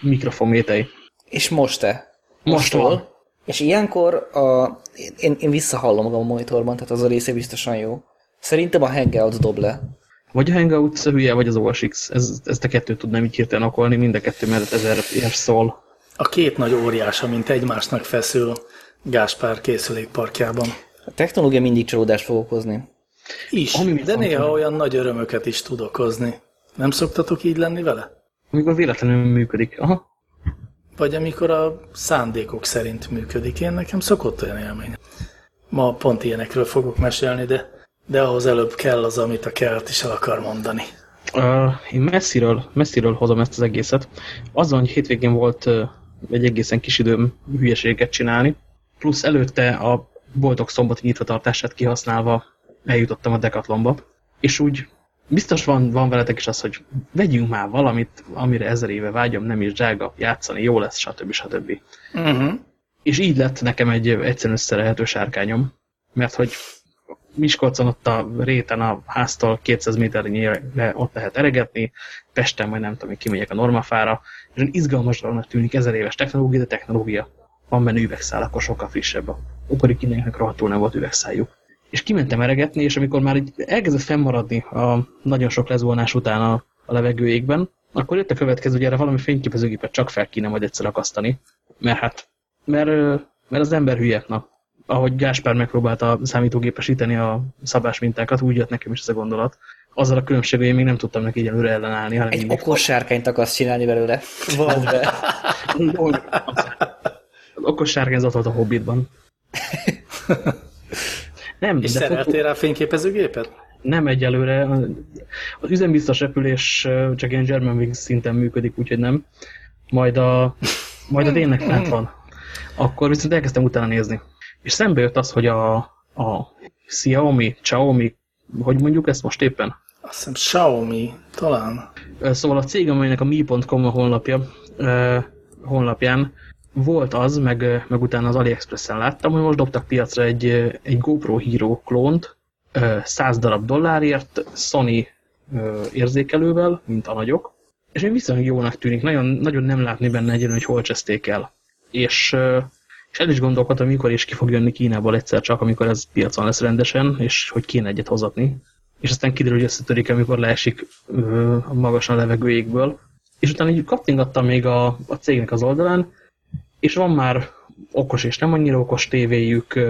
Speaker 1: mikrofonmétei.
Speaker 2: És most te?
Speaker 1: Most van.
Speaker 2: És ilyenkor a, én, én visszahallom magam a monitorban, tehát az a része biztosan jó. Szerintem a Hangout dob le.
Speaker 1: Vagy a Hangout hülye, vagy az OSX. Ez, ezt a kettőt tudnám így hirtelen okolni, mind a kettő mellett ezer ér szól.
Speaker 3: A két nagy óriás, mint egymásnak feszül Gáspár készülékparkjában.
Speaker 2: A technológia mindig csalódást fog okozni.
Speaker 3: Is, Ami de néha olyan nagy örömöket is tud okozni. Nem szoktatok így lenni vele?
Speaker 1: Amikor véletlenül működik. Aha.
Speaker 3: Vagy amikor a szándékok szerint működik. Én nekem szokott olyan élmény. Ma pont ilyenekről fogok mesélni, de, de ahhoz előbb kell az, amit a kelt is el akar mondani.
Speaker 1: Uh, én messziről, messziről hozom ezt az egészet. Azon, hogy hétvégén volt uh, egy egészen kis időm hülyeséget csinálni, plusz előtte a boltok szombati nyitvatartását kihasználva eljutottam a Decathlonba, és úgy biztos van, van veletek is az, hogy vegyünk már valamit, amire ezer éve vágyom, nem is drága, játszani, jó lesz, stb. stb. Uh mhm. -huh. És így lett nekem egy egyszerűen összerehető sárkányom, mert hogy Miskolcon ott a réten a háztól 200 méternyire ott lehet eregetni, Pesten majd nem tudom, kimegyek a normafára, és izgalmas dolognak tűnik ezer éves technológia, de technológia. Van benne üvegszál, akkor sokkal frissebb. Okori kinek rohadtul nem volt üvegszáljuk és kimentem eregetni, és amikor már így elkezdett fennmaradni a nagyon sok lezvonás után a, a levegőjégben, akkor jött a következő, hogy erre valami fényképezőgépet csak fel kéne majd egyszer akasztani, mert hát, mert, mert az ember hülye, na, ahogy Gáspár megpróbálta számítógépesíteni a szabás mintákat, úgy jött nekem is ez a gondolat. Azzal a különbség, hogy én még nem tudtam neki egyelőre ellenállni.
Speaker 2: Hanem Egy okos sárkányt akarsz csinálni belőle. Be. (laughs)
Speaker 1: az (laughs) okos sárkány ott volt a Hobbitban. (laughs)
Speaker 3: Nem, És szereltél rá fényképezőgépet?
Speaker 1: Nem egyelőre. Az üzembiztos repülés csak ilyen Germanwings szinten működik, úgyhogy nem. Majd a, majd a tényleg fent van. Akkor viszont elkezdtem utána nézni. És szembe jött az, hogy a, a Xiaomi, Xiaomi, hogy mondjuk ezt most éppen?
Speaker 3: Azt hiszem Xiaomi, talán.
Speaker 1: Szóval a cég, amelynek a mi.com a honlapja, honlapján volt az, meg, meg utána az AliExpress-en láttam, hogy most dobtak piacra egy, egy GoPro Hero klónt 100 darab dollárért Sony érzékelővel, mint a nagyok, és én viszonylag jónak tűnik, nagyon, nagyon nem látni benne egyenlő, hogy hol cseszték el. És, és el is gondolkodtam, mikor is ki fog jönni Kínából egyszer csak, amikor ez piacon lesz rendesen, és hogy kéne egyet hozatni. És aztán kiderül, hogy összetörik, amikor leesik magasan a levegőjékből. És utána így kattingattam még a, a cégnek az oldalán, és van már okos és nem annyira okos tévéjük,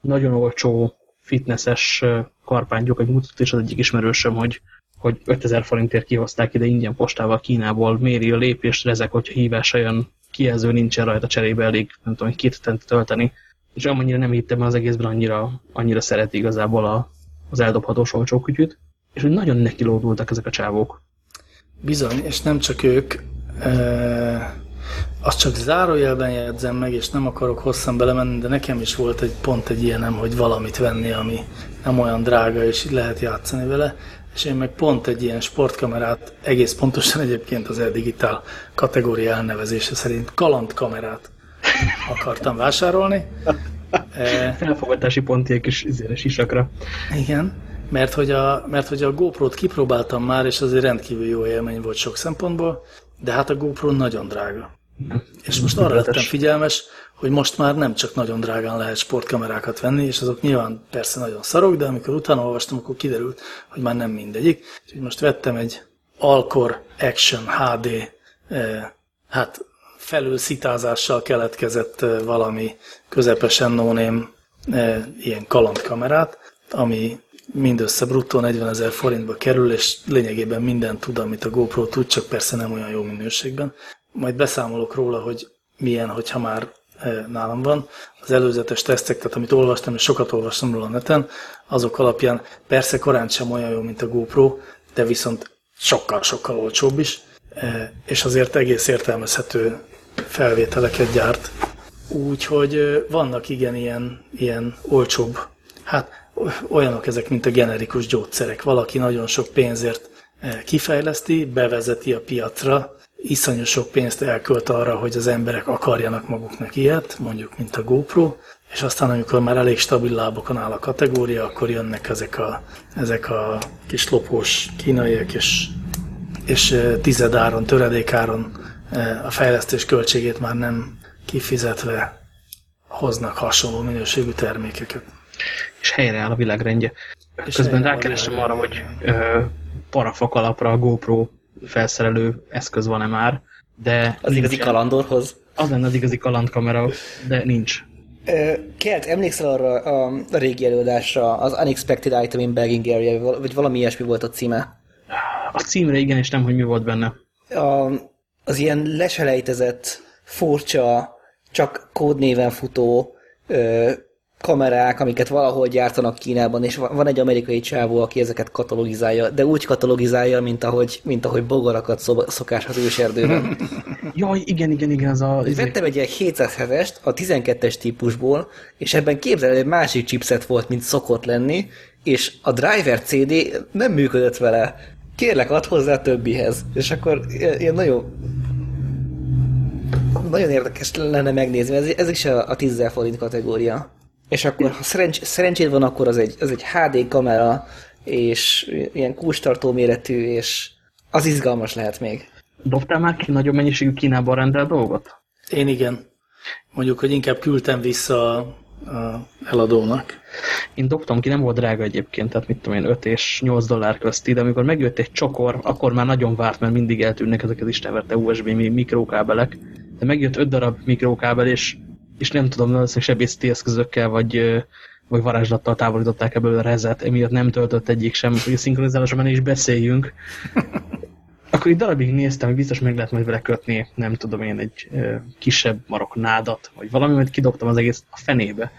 Speaker 1: nagyon olcsó, fitnesses karpánygyok, egy mutat és az egyik ismerősöm, hogy, hogy 5000 forintért kihozták ide ingyen postával Kínából, méri a lépést, rezek, hogyha hívása jön, kijelző nincsen rajta, cserébe elég, nem tudom, két tent tölteni. És amennyire nem hittem az egészben, annyira, annyira szereti igazából a, az eldobhatós olcsó kütyűt, és hogy nagyon nekilódultak ezek a csávók.
Speaker 3: Bizony, és nem csak ők, e azt csak zárójelben jegyzem meg, és nem akarok hosszan belemenni, de nekem is volt egy pont egy ilyenem, hogy valamit venni, ami nem olyan drága, és így lehet játszani vele. És én meg pont egy ilyen sportkamerát, egész pontosan egyébként az e-digitál kategória elnevezése szerint kalandkamerát akartam vásárolni. (laughs)
Speaker 1: Felfogadási pontjék is izéres isakra.
Speaker 3: Igen, mert hogy, a, mert hogy a GoPro-t kipróbáltam már, és azért rendkívül jó élmény volt sok szempontból, de hát a GoPro nagyon drága. És most arra lettem figyelmes, hogy most már nem csak nagyon drágán lehet sportkamerákat venni, és azok nyilván persze nagyon szarok, de amikor utána olvastam, akkor kiderült, hogy már nem mindegyik. Úgyhogy most vettem egy Alcor Action HD, eh, hát felülszitázással keletkezett eh, valami közepesen nóném eh, ilyen kalandkamerát, ami mindössze bruttó 40 ezer forintba kerül, és lényegében mindent tud, amit a GoPro tud, csak persze nem olyan jó minőségben majd beszámolok róla, hogy milyen, hogyha már e, nálam van. Az előzetes tesztek, tehát amit olvastam, és sokat olvastam róla a neten, azok alapján persze korán sem olyan jó, mint a GoPro, de viszont sokkal-sokkal olcsóbb is, e, és azért egész értelmezhető felvételeket gyárt. Úgyhogy e, vannak igen ilyen, ilyen olcsóbb, hát olyanok ezek, mint a generikus gyógyszerek. Valaki nagyon sok pénzért kifejleszti, bevezeti a piacra, iszonyú sok pénzt elkölt arra, hogy az emberek akarjanak maguknak ilyet, mondjuk, mint a GoPro, és aztán amikor már elég stabil lábokon áll a kategória, akkor jönnek ezek a, ezek a kis lopós kínaiak, és, és tizedáron, töredékáron a fejlesztés költségét már nem kifizetve hoznak hasonló minőségű termékeket.
Speaker 1: És helyreáll a világrendje. És Közben rákeresem arra, hogy ö, parafak alapra a GoPro felszerelő eszköz van-e már, de...
Speaker 2: Az igazi kalandorhoz?
Speaker 1: Az lenne az igazi kalandkamera, de nincs.
Speaker 2: Kert, emlékszel arra a, a régi előadásra, az Unexpected Item in Bagging Area, vagy valami ilyesmi volt a címe?
Speaker 1: A címre igen, és nem, hogy mi volt benne.
Speaker 2: A, az ilyen leselejtezett, furcsa, csak kódnéven futó ö, kamerák, amiket valahol gyártanak Kínában, és van egy amerikai csávó, aki ezeket katalogizálja, de úgy katalogizálja, mint ahogy, mint ahogy bogarakat szokás az őserdőben. (laughs)
Speaker 1: Jaj, igen, igen, igen, az a...
Speaker 2: Vettem egy ilyen 707-est a 12-es típusból, és ebben képzel, egy másik chipset volt, mint szokott lenni, és a driver CD nem működött vele. Kérlek, add hozzá többihez. És akkor ilyen nagyon nagyon érdekes lenne megnézni, ez, ez is a, a 10 forint kategória. És akkor, ha szerencs, szerencséd van, akkor az egy, az egy HD kamera, és ilyen kulcstartó méretű, és az izgalmas lehet még.
Speaker 1: Dobtál már ki nagyobb mennyiségű Kínában rendel dolgot?
Speaker 3: Én igen. Mondjuk, hogy inkább küldtem vissza a, a eladónak.
Speaker 1: Én dobtam ki, nem volt drága egyébként, tehát mit tudom én, 5 és 8 dollár közti, de amikor megjött egy csokor, akkor már nagyon várt, mert mindig eltűnnek ezek az istenverte USB mikrókábelek. De megjött 5 darab mikrókábel, és és nem tudom, valószínűleg sebészeti eszközökkel, vagy, vagy varázslattal távolították ebből a rezet, emiatt nem töltött egyik sem, hogy a szinkronizálásban is beszéljünk. (laughs) Akkor egy darabig néztem, hogy biztos meg lehet majd vele kötni, nem tudom én, egy ö, kisebb marok nádat, vagy valami, mert kidobtam az egész a fenébe.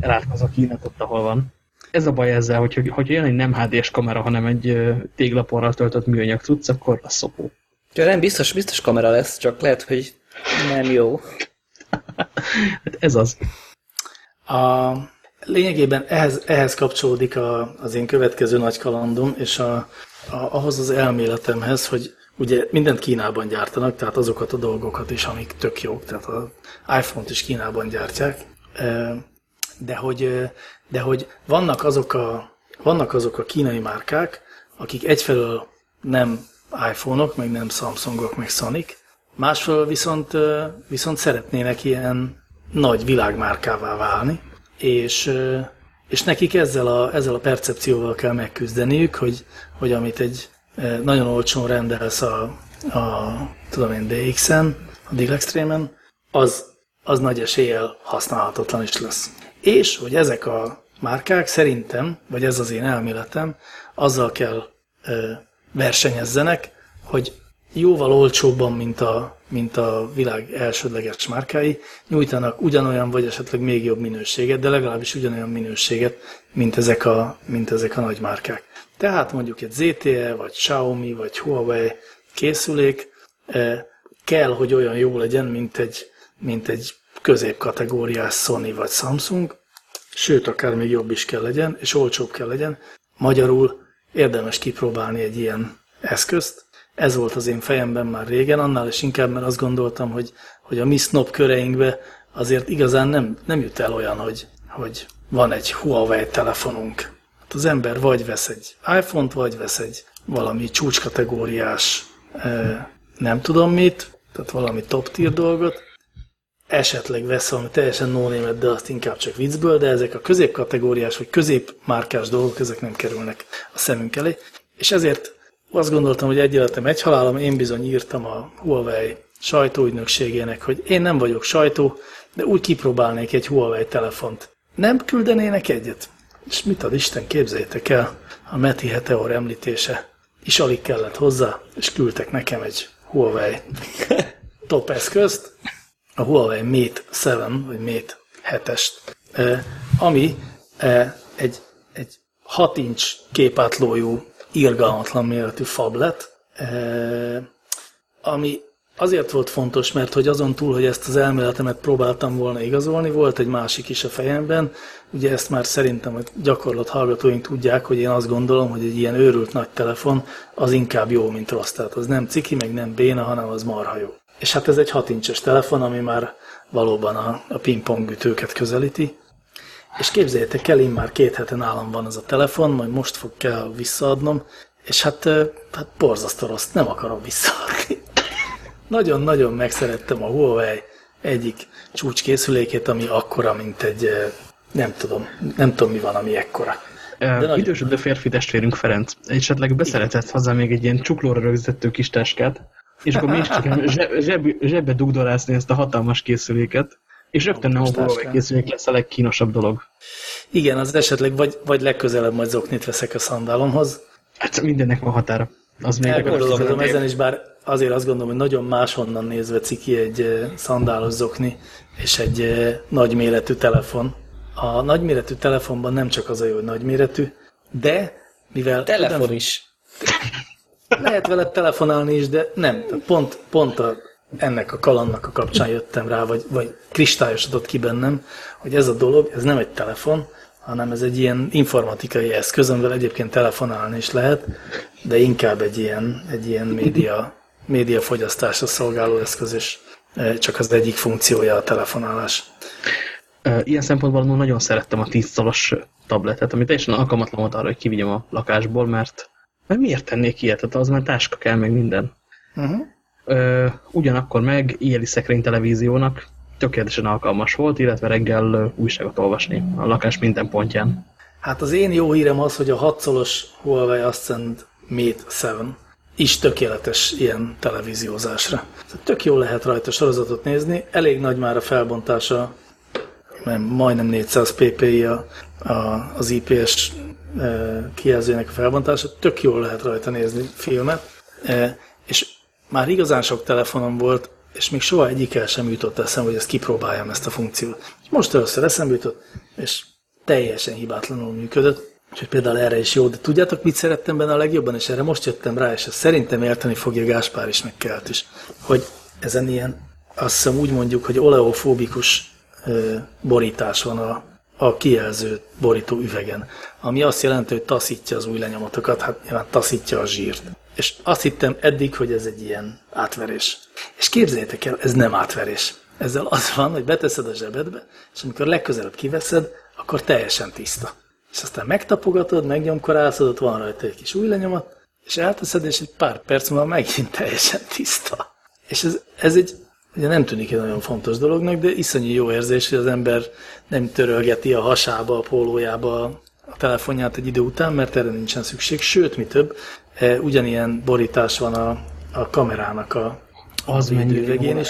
Speaker 1: Elátkoz a kínet ott, ahol van. Ez a baj ezzel, hogy, hogy jön egy nem HD-s kamera, hanem egy téglaporral töltött műanyag cucc, akkor a szopó.
Speaker 2: Ja, nem biztos, biztos kamera lesz, csak lehet, hogy nem jó. (laughs)
Speaker 1: ez az.
Speaker 3: A, lényegében ehhez, ehhez kapcsolódik a, az én következő nagy kalandom, és a, a, ahhoz az elméletemhez, hogy ugye mindent Kínában gyártanak, tehát azokat a dolgokat is, amik tök jók, tehát az iPhone-t is Kínában gyártják, de hogy, de hogy vannak, azok a, vannak azok a kínai márkák, akik egyfelől nem iPhone-ok, meg nem Samsungok, meg Sonic, Másfelől viszont, viszont szeretnének ilyen nagy világmárkává válni, és, és nekik ezzel a, ezzel a percepcióval kell megküzdeniük, hogy, hogy amit egy nagyon olcsón rendelsz a, a tudom én, DX-en, a Deal Extreme-en, az, az nagy eséllyel használhatatlan is lesz. És, hogy ezek a márkák szerintem, vagy ez az én elméletem, azzal kell ö, versenyezzenek, hogy jóval olcsóbban, mint a, mint a világ elsődleges márkái, nyújtanak ugyanolyan, vagy esetleg még jobb minőséget, de legalábbis ugyanolyan minőséget, mint ezek a, mint ezek a nagy márkák. Tehát mondjuk egy ZTE, vagy Xiaomi, vagy Huawei készülék eh, kell, hogy olyan jó legyen, mint egy, mint egy középkategóriás Sony vagy Samsung, sőt, akár még jobb is kell legyen, és olcsóbb kell legyen. Magyarul érdemes kipróbálni egy ilyen eszközt, ez volt az én fejemben már régen, annál is inkább, mert azt gondoltam, hogy, hogy a mi snob köreinkbe azért igazán nem, nem jut el olyan, hogy, hogy van egy Huawei telefonunk. Hát az ember vagy vesz egy iPhone-t, vagy vesz egy valami csúcskategóriás nem tudom mit, tehát valami top tier dolgot, esetleg vesz valami teljesen no de azt inkább csak viccből, de ezek a középkategóriás vagy középmárkás dolgok, ezek nem kerülnek a szemünk elé. És ezért azt gondoltam, hogy egy életem, egy halálom, én bizony írtam a Huawei sajtóügynökségének, hogy én nem vagyok sajtó, de úgy kipróbálnék egy Huawei telefont. Nem küldenének egyet? És mit ad Isten, képzeljétek el, a Meti Heteor említése is alig kellett hozzá, és küldtek nekem egy Huawei (laughs) top eszközt, a Huawei Mate 7, vagy Mate 7-est, eh, ami eh, egy, egy 6 inch képátlójú irgalmatlan méretű fablet, ami azért volt fontos, mert hogy azon túl, hogy ezt az elméletemet próbáltam volna igazolni, volt egy másik is a fejemben. Ugye ezt már szerintem a gyakorlat hallgatóink tudják, hogy én azt gondolom, hogy egy ilyen őrült nagy telefon az inkább jó, mint rossz. Tehát az nem ciki, meg nem béna, hanem az marha jó. És hát ez egy 6 incses telefon, ami már valóban a, a pingpong ütőket közelíti. És képzeljétek el, én már két hete nálam van ez a telefon, majd most fog kell visszaadnom, és hát, hát borzasztó rossz, nem akarom visszaadni. Nagyon-nagyon megszerettem a Huawei egyik csúcskészülékét, ami akkora, mint egy, nem tudom, nem tudom mi van, ami ekkora.
Speaker 1: De Idősödő férfi testvérünk Ferenc esetleg beszeretett hozzá még egy ilyen csuklóra rögzítettő kis táskát, és akkor mi is csak (laughs) zseb, zsebbe dugdorászni ezt a hatalmas készüléket, és rögtön nem a Huawei készülék lesz a legkínosabb dolog.
Speaker 3: Igen, az esetleg vagy, vagy legközelebb majd zoknit veszek a szandálomhoz.
Speaker 1: Hát mindennek van határa.
Speaker 3: Az még Elgondolkozom ezen is, bár azért azt gondolom, hogy nagyon máshonnan nézve ciki egy szandálos zokni és egy nagyméretű telefon. A nagyméretű telefonban nem csak az a jó, hogy nagyméretű, de mivel...
Speaker 2: Telefon is.
Speaker 3: Lehet vele telefonálni is, de nem. Pont, pont a, ennek a kalannak a kapcsán jöttem rá, vagy, vagy kristályosodott ki bennem, hogy ez a dolog, ez nem egy telefon, hanem ez egy ilyen informatikai eszköz, amivel egyébként telefonálni is lehet, de inkább egy ilyen, egy ilyen média, médiafogyasztásra szolgáló eszköz, és e, csak az egyik funkciója a telefonálás.
Speaker 1: Ilyen szempontból nagyon szerettem a 10 szalas tabletet, ami teljesen alkalmatlan volt arra, hogy kivigyem a lakásból, mert, mert miért tennék ilyet? Tehát az már táska kell, meg minden. Uh -huh. Ugyanakkor meg éjjeli szekrény televíziónak tökéletesen alkalmas volt, illetve reggel újságot olvasni a lakás minden pontján.
Speaker 3: Hát az én jó hírem az, hogy a 6 Huawei Ascend Mate 7 is tökéletes ilyen televíziózásra. Tök jó lehet rajta sorozatot nézni, elég nagy már a felbontása, mert majdnem 400 ppi a, a, az IPS e, kijelzőnek a felbontása, tök jól lehet rajta nézni filmet, e, és már igazán sok telefonom volt, és még soha egyikkel sem jutott eszembe, hogy ezt kipróbáljam ezt a funkciót. Most először eszembe jutott, és teljesen hibátlanul működött, úgyhogy például erre is jó, de tudjátok, mit szerettem benne a legjobban, és erre most jöttem rá, és ezt szerintem érteni fogja Gáspár is, meg Kelt is, hogy ezen ilyen, azt hiszem úgy mondjuk, hogy oleofóbikus ö, borítás van a, a kijelző borító üvegen, ami azt jelenti, hogy taszítja az új lenyomatokat, hát nyilván taszítja a zsírt. És azt hittem eddig, hogy ez egy ilyen átverés. És képzeljétek el, ez nem átverés. Ezzel az van, hogy beteszed a zsebedbe, és amikor legközelebb kiveszed, akkor teljesen tiszta. És aztán megtapogatod, megnyomkorázod, ott van rajta egy kis új lenyomat, és elteszed, és egy pár perc múlva megint (laughs) teljesen tiszta. És ez, ez egy, ugye nem tűnik egy nagyon fontos dolognak, de iszonyú jó érzés, hogy az ember nem törölgeti a hasába, a pólójába a telefonját egy idő után, mert erre nincsen szükség. Sőt, mi több, e, ugyanilyen borítás van a, a kamerának a,
Speaker 1: az üvegén is.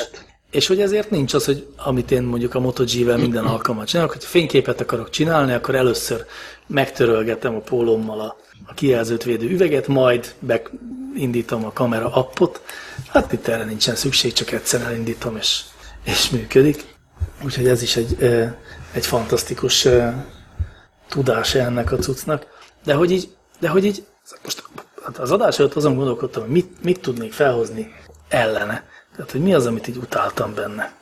Speaker 3: És hogy ezért nincs az, hogy amit én mondjuk a Moto G-vel minden alkalmat csinálok, hogy fényképet akarok csinálni, akkor először megtörölgetem a pólommal a, a kijelzőt védő üveget, majd beindítom a kamera appot. Hát itt erre nincsen szükség, csak egyszer elindítom, és, és működik. Úgyhogy ez is egy, egy fantasztikus tudása ennek a cuccnak. De hogy így, de hogy így most az adás előtt azon gondolkodtam, hogy mit, mit tudnék felhozni ellene. Tehát, hogy mi az, amit így utáltam benne.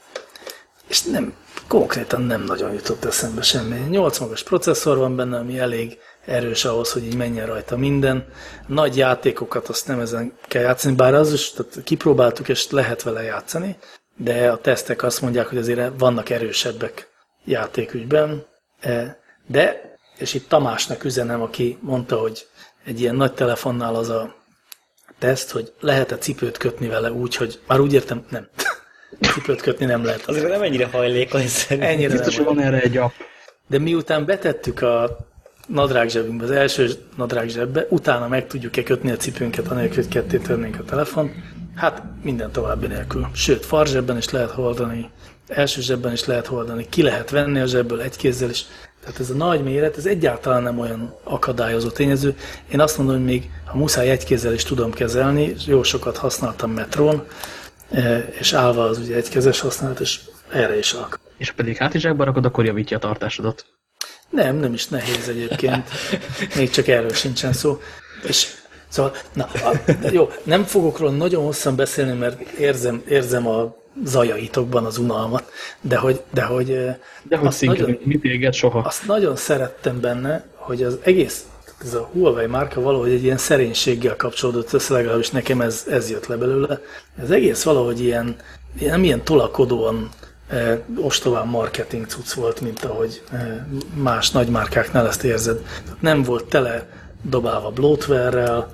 Speaker 3: És nem, konkrétan nem nagyon jutott eszembe semmi. 8 magas processzor van benne, ami elég erős ahhoz, hogy így menjen rajta minden. Nagy játékokat azt nem ezen kell játszani, bár az is, tehát kipróbáltuk, és lehet vele játszani, de a tesztek azt mondják, hogy azért vannak erősebbek játékügyben. E, de, és itt Tamásnak üzenem, aki mondta, hogy egy ilyen nagy telefonnál az a teszt, hogy lehet-e cipőt kötni vele úgy, hogy már úgy értem, nem. (laughs) Cipőt kötni nem lehet.
Speaker 2: Azért nem ennyire hajlékony
Speaker 1: szerintem. Ennyire Biztos, van erre egy app.
Speaker 3: De miután betettük a nadrág zsebünkbe, az első nadrág zsebbe, utána meg tudjuk-e kötni a cipőnket, anélkül, hogy ketté törnénk a telefon, hát minden további nélkül. Sőt, farzsebben is lehet hordani, első zsebben is lehet hordani, ki lehet venni a zsebből egy kézzel is. Tehát ez a nagy méret, ez egyáltalán nem olyan akadályozó tényező. Én azt mondom, hogy még ha muszáj egy kézzel is tudom kezelni, jó sokat használtam metrón, e, és állva az ugye egykezes használat, és erre is alak.
Speaker 1: És pedig hátizsákba rakod, akkor javítja a tartásodat.
Speaker 3: Nem, nem is nehéz egyébként. (laughs) Még csak erről sincsen szó. És Szóval, na, jó, nem fogok róla nagyon hosszan beszélni, mert érzem, érzem a zajaitokban az unalmat, de hogy, de hogy
Speaker 1: de hogy azt, nagyon, mit éget soha.
Speaker 3: azt nagyon szerettem benne, hogy az egész ez a Huawei márka valahogy egy ilyen szerénységgel kapcsolódott össze, legalábbis nekem ez, ez jött le belőle. Ez egész valahogy ilyen, nem ilyen tolakodóan e, ostobán marketing cucc volt, mint ahogy e, más nagymárkáknál ezt érzed. Nem volt tele dobálva bloatware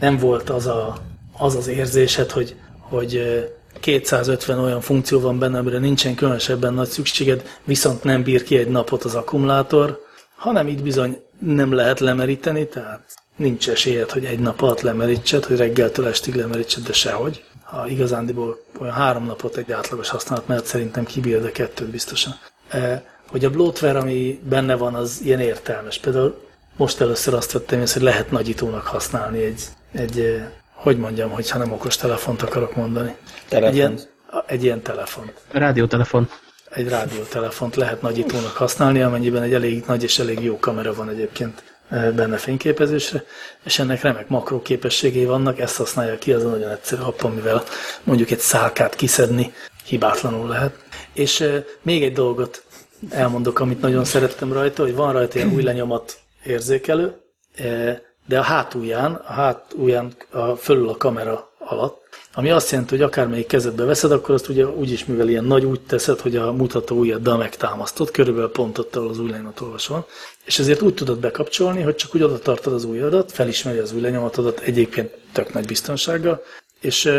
Speaker 3: nem volt az, a, az az érzésed, hogy, hogy e, 250 olyan funkció van benne, amire nincsen különösebben nagy szükséged, viszont nem bír ki egy napot az akkumulátor, hanem itt bizony nem lehet lemeríteni, tehát nincs esélyed, hogy egy nap alatt lemerítsed, hogy reggeltől estig lemerítsed, de sehogy. Ha igazándiból olyan három napot egy átlagos használat mellett szerintem kibír, de kettőt biztosan. E, hogy a bloatware, ami benne van, az ilyen értelmes. Például most először azt vettem észre, hogy lehet nagyítónak használni egy, egy hogy mondjam, hogyha nem okos telefont akarok mondani.
Speaker 2: Telefon.
Speaker 3: Egy ilyen, egy ilyen telefont.
Speaker 1: Rádiótelefon
Speaker 3: egy rádiótelefont lehet nagyítónak használni, amennyiben egy elég nagy és elég jó kamera van egyébként eh, benne fényképezésre, és ennek remek makró képességei vannak, ezt használja ki, az a nagyon egyszerű app, amivel mondjuk egy szálkát kiszedni hibátlanul lehet. És eh, még egy dolgot elmondok, amit nagyon szerettem rajta, hogy van rajta ilyen új lenyomat érzékelő, eh, de a hátulján, a hátulján a, fölül a kamera alatt ami azt jelenti, hogy akármelyik kezedbe veszed, akkor azt ugye úgyis, mivel ilyen nagy úgy teszed, hogy a mutató ujjaddal megtámasztod, körülbelül pont ott, ahol az új lenyomat olvasva és ezért úgy tudod bekapcsolni, hogy csak úgy oda tartod az ujjadat, felismeri az új lenyomatodat egyébként tök nagy biztonsággal, és,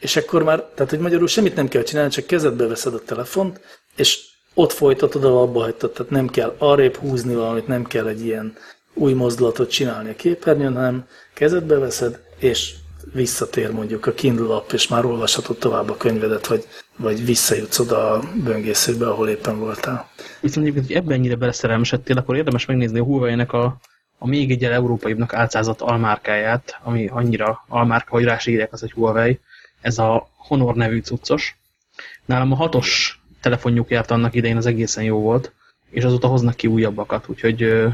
Speaker 3: és akkor már, tehát hogy magyarul semmit nem kell csinálni, csak kezedbe veszed a telefont, és ott folytatod, ahol abba hagytad, tehát nem kell arrébb húzni valamit, nem kell egy ilyen új mozdulatot csinálni a képernyőn, hanem kezedbe veszed, és visszatér mondjuk a Kindle app, és már olvashatod tovább a könyvedet, vagy, vagy visszajutsz oda a böngészőbe, ahol éppen voltál.
Speaker 1: Viszont egyébként, hogy ebben ennyire beleszerelmesedtél, akkor érdemes megnézni a Huawei-nek a, a még egy európaibbnak álcázott almárkáját, ami annyira almárka, hogy rá írják az, egy Huawei. Ez a Honor nevű cuccos. Nálam a hatos telefonjuk járt annak idején, az egészen jó volt, és azóta hoznak ki újabbakat, úgyhogy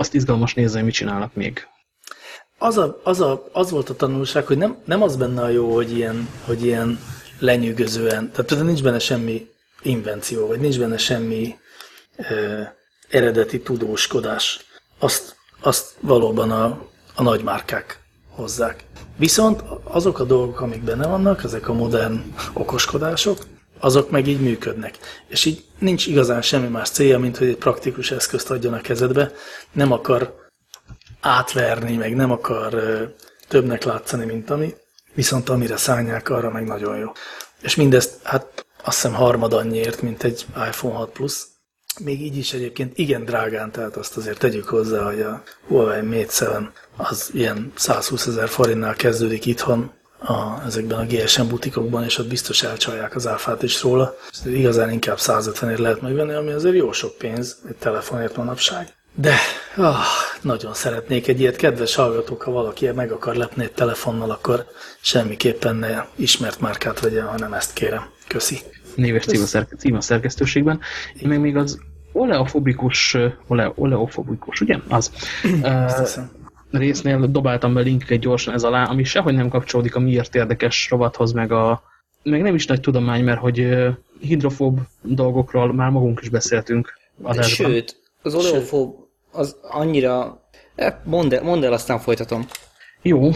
Speaker 1: azt izgalmas nézni, mit csinálnak még
Speaker 3: az, a, az, a, az volt a tanulság, hogy nem, nem az benne a jó, hogy ilyen, hogy ilyen lenyűgözően, tehát például nincs benne semmi invenció, vagy nincs benne semmi ö, eredeti tudóskodás. Azt, azt valóban a, a nagymárkák hozzák. Viszont azok a dolgok, amik benne vannak, ezek a modern okoskodások, azok meg így működnek. És így nincs igazán semmi más célja, mint hogy egy praktikus eszközt adjon a kezedbe. Nem akar átverni, meg nem akar többnek látszani, mint ami, viszont amire szállják, arra meg nagyon jó. És mindezt, hát azt hiszem harmad annyiért, mint egy iPhone 6 Plus. Még így is egyébként igen drágán, tehát azt azért tegyük hozzá, hogy a Huawei Mate 7 az ilyen 120 ezer forintnál kezdődik itthon, a, ezekben a GSM butikokban, és ott biztos elcsalják az áfát is róla. És igazán inkább 150 ért lehet megvenni, ami azért jó sok pénz egy telefonért manapság. De oh, nagyon szeretnék egy ilyet, kedves hallgatók, ha valaki meg akar lepni egy telefonnal, akkor semmiképpen ne ismert márkát vegyen, hanem ezt kérem. Köszi.
Speaker 1: Néves cím a szerkesztőségben. Én meg még az oleofobikus, ole, oleofobikus, ugye? Az. uh, résznél dobáltam be linket gyorsan ez alá, ami sehogy nem kapcsolódik a miért érdekes rovathoz, meg a meg nem is nagy tudomány, mert hogy hidrofób dolgokról már magunk is beszéltünk.
Speaker 2: Adásban. Sőt, az oleofób az annyira... Eh, mondd el, mondd el, aztán folytatom.
Speaker 1: Jó,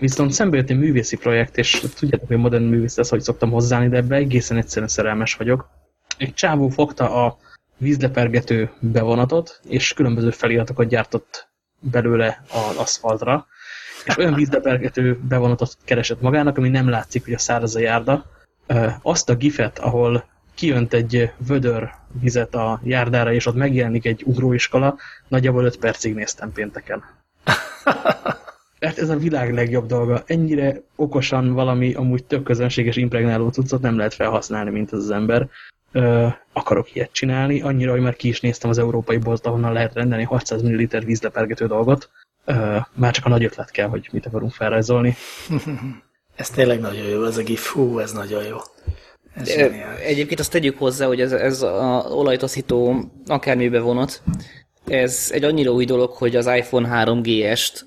Speaker 1: viszont szembe jött egy művészi projekt, és tudjátok, hogy modern művész ez, hogy szoktam hozzáni, de ebbe egészen egyszerűen szerelmes vagyok. Egy csávó fogta a vízlepergető bevonatot, és különböző feliratokat gyártott belőle az aszfaltra, és olyan vízlepergető bevonatot keresett magának, ami nem látszik, hogy a száraz a járda. Azt a gifet, ahol kijönt egy vödör vizet a járdára, és ott megjelenik egy ugróiskola, nagyjából 5 percig néztem pénteken. (laughs) Mert ez a világ legjobb dolga. Ennyire okosan valami amúgy tök közönséges impregnáló cuccot nem lehet felhasználni, mint az ember. Ö, akarok ilyet csinálni, annyira, hogy már ki is néztem az európai bolt, ahonnan lehet rendelni 600 ml vízlepergető dolgot. Ö, már csak a nagy ötlet kell, hogy mit akarunk felrajzolni. (laughs)
Speaker 3: ez tényleg nagyon jó, ez a gif, hú, ez nagyon jó.
Speaker 2: Ez Egyébként azt tegyük hozzá, hogy ez, ez a olajtaszító akármibe vonat, ez egy annyira új dolog, hogy az iPhone 3GS-t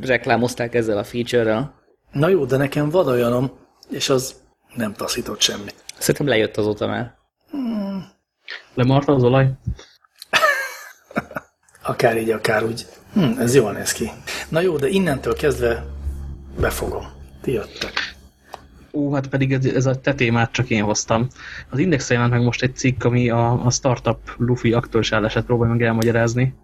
Speaker 2: reklámozták ezzel a feature-rel.
Speaker 3: Na jó, de nekem van olyanom, és az nem taszított semmit.
Speaker 2: Szerintem lejött azóta már.
Speaker 1: Lemarta az olaj?
Speaker 3: Akár így, akár úgy. Hm, ez jól néz ki. Na jó, de innentől kezdve befogom. Ti jöttek.
Speaker 1: Ó, hát pedig ez, ez a te témát csak én hoztam. Az Index jelent meg most egy cikk, ami a, a startup Luffy aktuális állását próbálja meg elmagyarázni,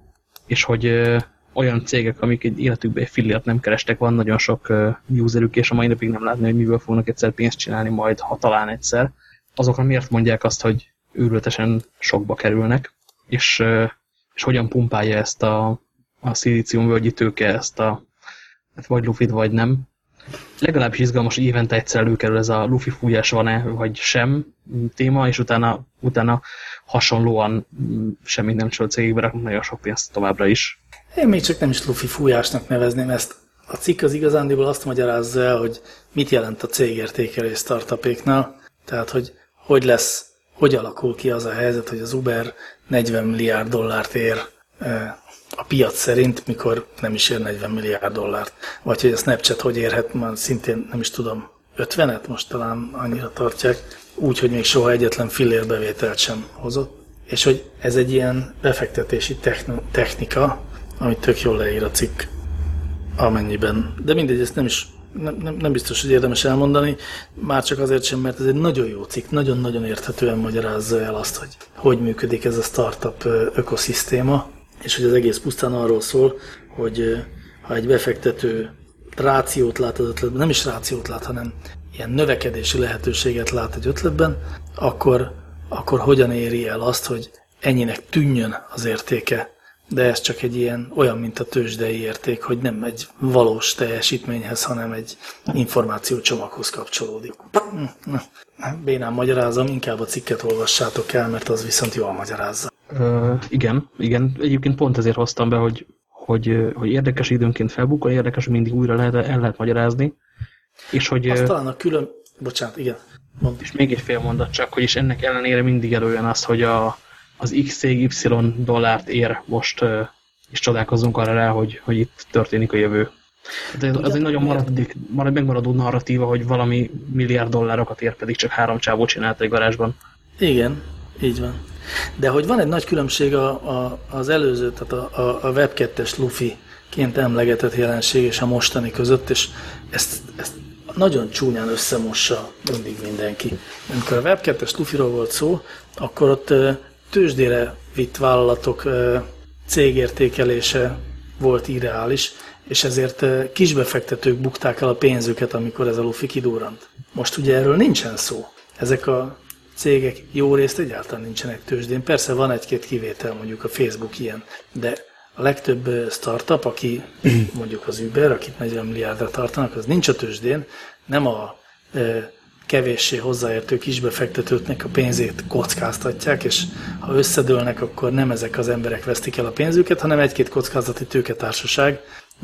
Speaker 1: és hogy ö, olyan cégek, amik egy életükben egy fillért nem kerestek, van nagyon sok ö, userük, és a mai napig nem látni, hogy miből fognak egyszer pénzt csinálni, majd ha talán egyszer. Azokra miért mondják azt, hogy őrültesen sokba kerülnek, és, és hogyan pumpálja ezt a, a szilíciumvölgyi tőke, ezt a hát vagy Luffy-t, vagy nem, legalábbis izgalmas, évente egyszer előkerül ez a Luffy fújás van-e, vagy sem téma, és utána, utána hasonlóan semmit nem csodott cégekbe raknak nagyon sok pénzt továbbra is.
Speaker 3: Én még csak nem is Luffy fújásnak nevezném ezt. A cikk az igazándiból azt magyarázza el, hogy mit jelent a cégértékelés startupéknál, tehát hogy hogy lesz, hogy alakul ki az a helyzet, hogy az Uber 40 milliárd dollárt ér eh, a piac szerint, mikor nem is ér 40 milliárd dollárt. Vagy hogy a Snapchat hogy érhet, már szintén nem is tudom, 50-et most talán annyira tartják, úgy, hogy még soha egyetlen fillér bevételt sem hozott. És hogy ez egy ilyen befektetési technika, amit tök jól leír a cikk, amennyiben. De mindegy, ezt nem is nem, nem, nem biztos, hogy érdemes elmondani, már csak azért sem, mert ez egy nagyon jó cikk, nagyon-nagyon érthetően magyarázza el azt, hogy hogy működik ez a startup ökoszisztéma, és hogy az egész pusztán arról szól, hogy ha egy befektető rációt lát az ötletben, nem is rációt lát, hanem ilyen növekedési lehetőséget lát egy ötletben, akkor, akkor hogyan éri el azt, hogy ennyinek tűnjön az értéke, de ez csak egy ilyen olyan, mint a tőzsdei érték, hogy nem egy valós teljesítményhez, hanem egy információcsomaghoz kapcsolódik. Bénán magyarázom, inkább a cikket olvassátok el, mert az viszont jól magyarázza.
Speaker 1: Uh, igen, igen. Egyébként pont ezért hoztam be, hogy, hogy, hogy érdekes időnként felbukkol, érdekes, hogy mindig újra lehet, el lehet magyarázni. És hogy,
Speaker 3: Azt talán a külön... Bocsánat, igen.
Speaker 1: Mond. És még egy fél mondat csak, hogy is ennek ellenére mindig előjön az, hogy a, az X cég Y dollárt ér most, és csodálkozunk arra rá, hogy, hogy itt történik a jövő. De ez, az egy nagyon maradik, marad, megmaradó narratíva, hogy valami milliárd dollárokat ér, pedig csak három csávó csinált egy garázsban.
Speaker 3: Igen, így van. De hogy van egy nagy különbség a, a, az előző, tehát a, a, a Web2-es Luffy-ként emlegetett jelenség és a mostani között, és ezt, ezt nagyon csúnyán összemossa mindig mindenki. Amikor a Web2-es Luffy-ról volt szó, akkor ott tőzsdére vitt vállalatok cégértékelése volt ideális, és ezért kisbefektetők bukták el a pénzüket, amikor ez a Luffy kidurrant. Most ugye erről nincsen szó. Ezek a cégek jó részt egyáltalán nincsenek tőzsdén. Persze van egy-két kivétel, mondjuk a Facebook ilyen, de a legtöbb startup, aki mondjuk az Uber, akit 40 milliárdra tartanak, az nincs a tőzsdén, nem a kevéssé hozzáértő kisbefektetőknek a pénzét kockáztatják, és ha összedőlnek, akkor nem ezek az emberek vesztik el a pénzüket, hanem egy-két kockázati tőketársaság,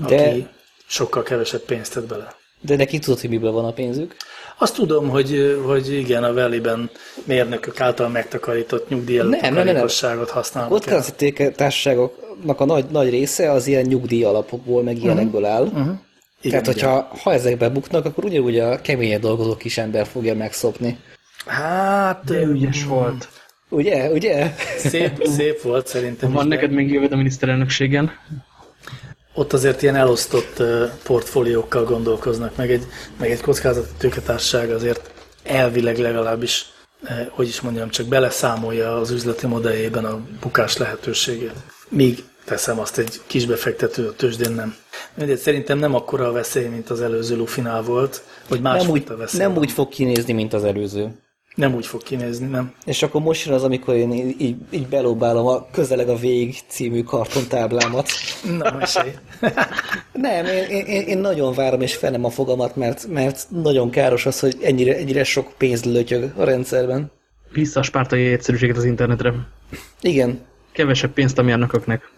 Speaker 3: de... aki sokkal kevesebb pénzt tett bele.
Speaker 2: De neki tudod, hogy miből van a pénzük?
Speaker 3: Azt tudom, hogy, hogy igen, a Valley-ben mérnökök által megtakarított nyugdíjelőtakarékosságot használnak.
Speaker 2: A kockázati társaságoknak a nagy, nagy része az ilyen nyugdíj alapokból, meg ilyenekből áll. Uh-huh. Igen, Tehát, hogyha ha ezekbe buknak, akkor ugyanúgy a keményen dolgozó kis ember fogja megszopni.
Speaker 3: Hát...
Speaker 1: De ügyes volt.
Speaker 2: Ugye, ugye?
Speaker 3: Szép, (laughs) szép volt szerintem.
Speaker 1: Van neked még jövőd a miniszterelnökségen?
Speaker 3: ott azért ilyen elosztott portfóliókkal gondolkoznak, meg egy, meg egy kockázati tőketársaság azért elvileg legalábbis, hogy is mondjam, csak beleszámolja az üzleti modelljében a bukás lehetőségét. Míg teszem azt egy kisbefektető a tőzsdén nem. Mindegy, szerintem nem akkora a veszély, mint az előző Lufinál volt, vagy más
Speaker 2: nem úgy,
Speaker 3: a veszély.
Speaker 2: Nem úgy fog kinézni, mint az előző.
Speaker 3: Nem úgy fog kinézni, nem.
Speaker 2: És akkor most jön az, amikor én így, így belóbálom a Közeleg a Vég című kartontáblámat.
Speaker 3: Na, mesélj. (laughs)
Speaker 2: nem, én, én, én, nagyon várom és fenem a fogamat, mert, mert nagyon káros az, hogy ennyire, ennyire sok pénz lötyög a rendszerben.
Speaker 1: Vissza a spártai egyszerűséget az internetre.
Speaker 2: Igen.
Speaker 1: Kevesebb pénzt a mérnököknek.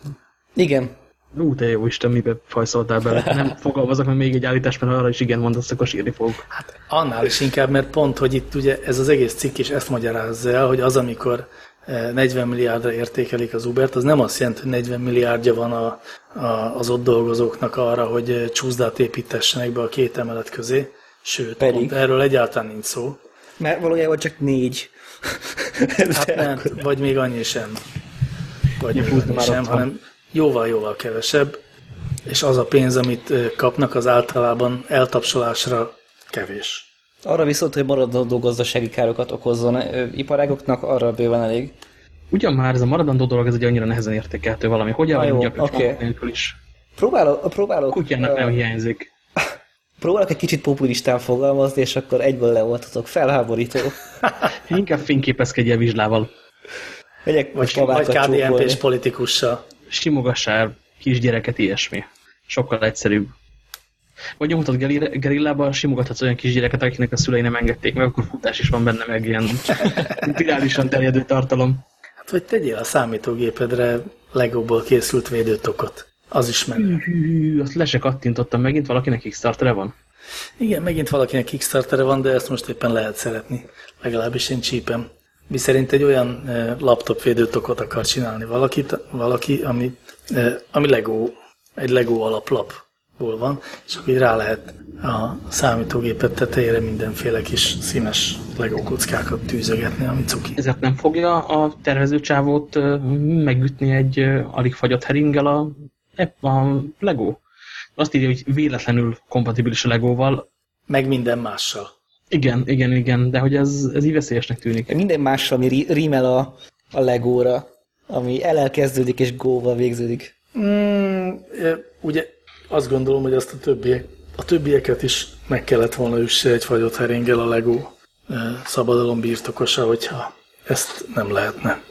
Speaker 2: Igen.
Speaker 1: Ú, te jó Isten, mibe fajszoltál bele. Nem (laughs) fogalmazok, mert még egy állítás, mert arra is igen mondasz, akkor sírni fog.
Speaker 3: Hát annál is inkább, mert pont, hogy itt ugye ez az egész cikk is ezt magyarázza el, hogy az, amikor 40 milliárdra értékelik az Ubert, az nem azt jelenti, hogy 40 milliárdja van a, a, az ott dolgozóknak arra, hogy csúszdát építessenek be a két emelet közé. Sőt,
Speaker 2: Pedig.
Speaker 3: pont erről egyáltalán nincs szó.
Speaker 2: Mert valójában csak négy.
Speaker 3: Hát (laughs) nem, vagy még annyi sem. Vagy sem, hanem jóval-jóval kevesebb, és az a pénz, amit kapnak, az általában eltapsolásra kevés.
Speaker 2: Arra viszont, hogy maradandó gazdasági károkat okozzon iparágoknak, arra bőven elég.
Speaker 1: Ugyan már ez a maradandó dolog, ez egy annyira nehezen értékelhető valami. Hogy elmondjak
Speaker 2: oké.
Speaker 1: okay. nélkül is.
Speaker 2: Próbálok, próbálok,
Speaker 1: Kutyának nem hiányzik. (laughs)
Speaker 2: próbálok egy kicsit populistán fogalmazni, és akkor egyből leoltatok. Felháborító. (laughs)
Speaker 1: Inkább fényképezkedj el vizslával.
Speaker 2: Megyek
Speaker 3: Vagy, vagy KDNP-s politikussal.
Speaker 1: Simogassál kisgyereket, ilyesmi. Sokkal egyszerűbb. Vagy geri- gerillába, simogathatsz olyan kisgyereket, akiknek a szülei nem engedték meg, akkor futás is van benne, meg ilyen (laughs) virálisan terjedő tartalom.
Speaker 3: Hát vagy tegyél a számítógépedre Legóból készült védőtokot. Az is menő.
Speaker 1: Hű, azt le se kattintottam megint, valakinek Kickstarter van?
Speaker 3: Igen, megint valakinek Kickstartere van, de ezt most éppen lehet szeretni. Legalábbis én csípem. Mi szerint egy olyan laptop védőtokot akar csinálni valakit, valaki, ami, ami Lego, egy Lego alaplapból van, és akkor így rá lehet a számítógépet tetejére mindenféle kis színes Lego kockákat tűzögetni, ami cuki.
Speaker 1: Ezért nem fogja a tervezőcsávót megütni egy alig fagyott heringgel a, a Lego? Azt írja, hogy véletlenül kompatibilis a Legóval.
Speaker 3: Meg minden mással.
Speaker 1: Igen, igen, igen, de hogy ez, ez így veszélyesnek tűnik.
Speaker 2: Minden más, ami rí- rímel a, a legóra, ami el kezdődik és góval végződik.
Speaker 3: Mm, ugye azt gondolom, hogy azt a többiek, a többieket is meg kellett volna üsse egy fagyott herénggel a Lego e, szabadalom birtokosa, hogyha ezt nem lehetne.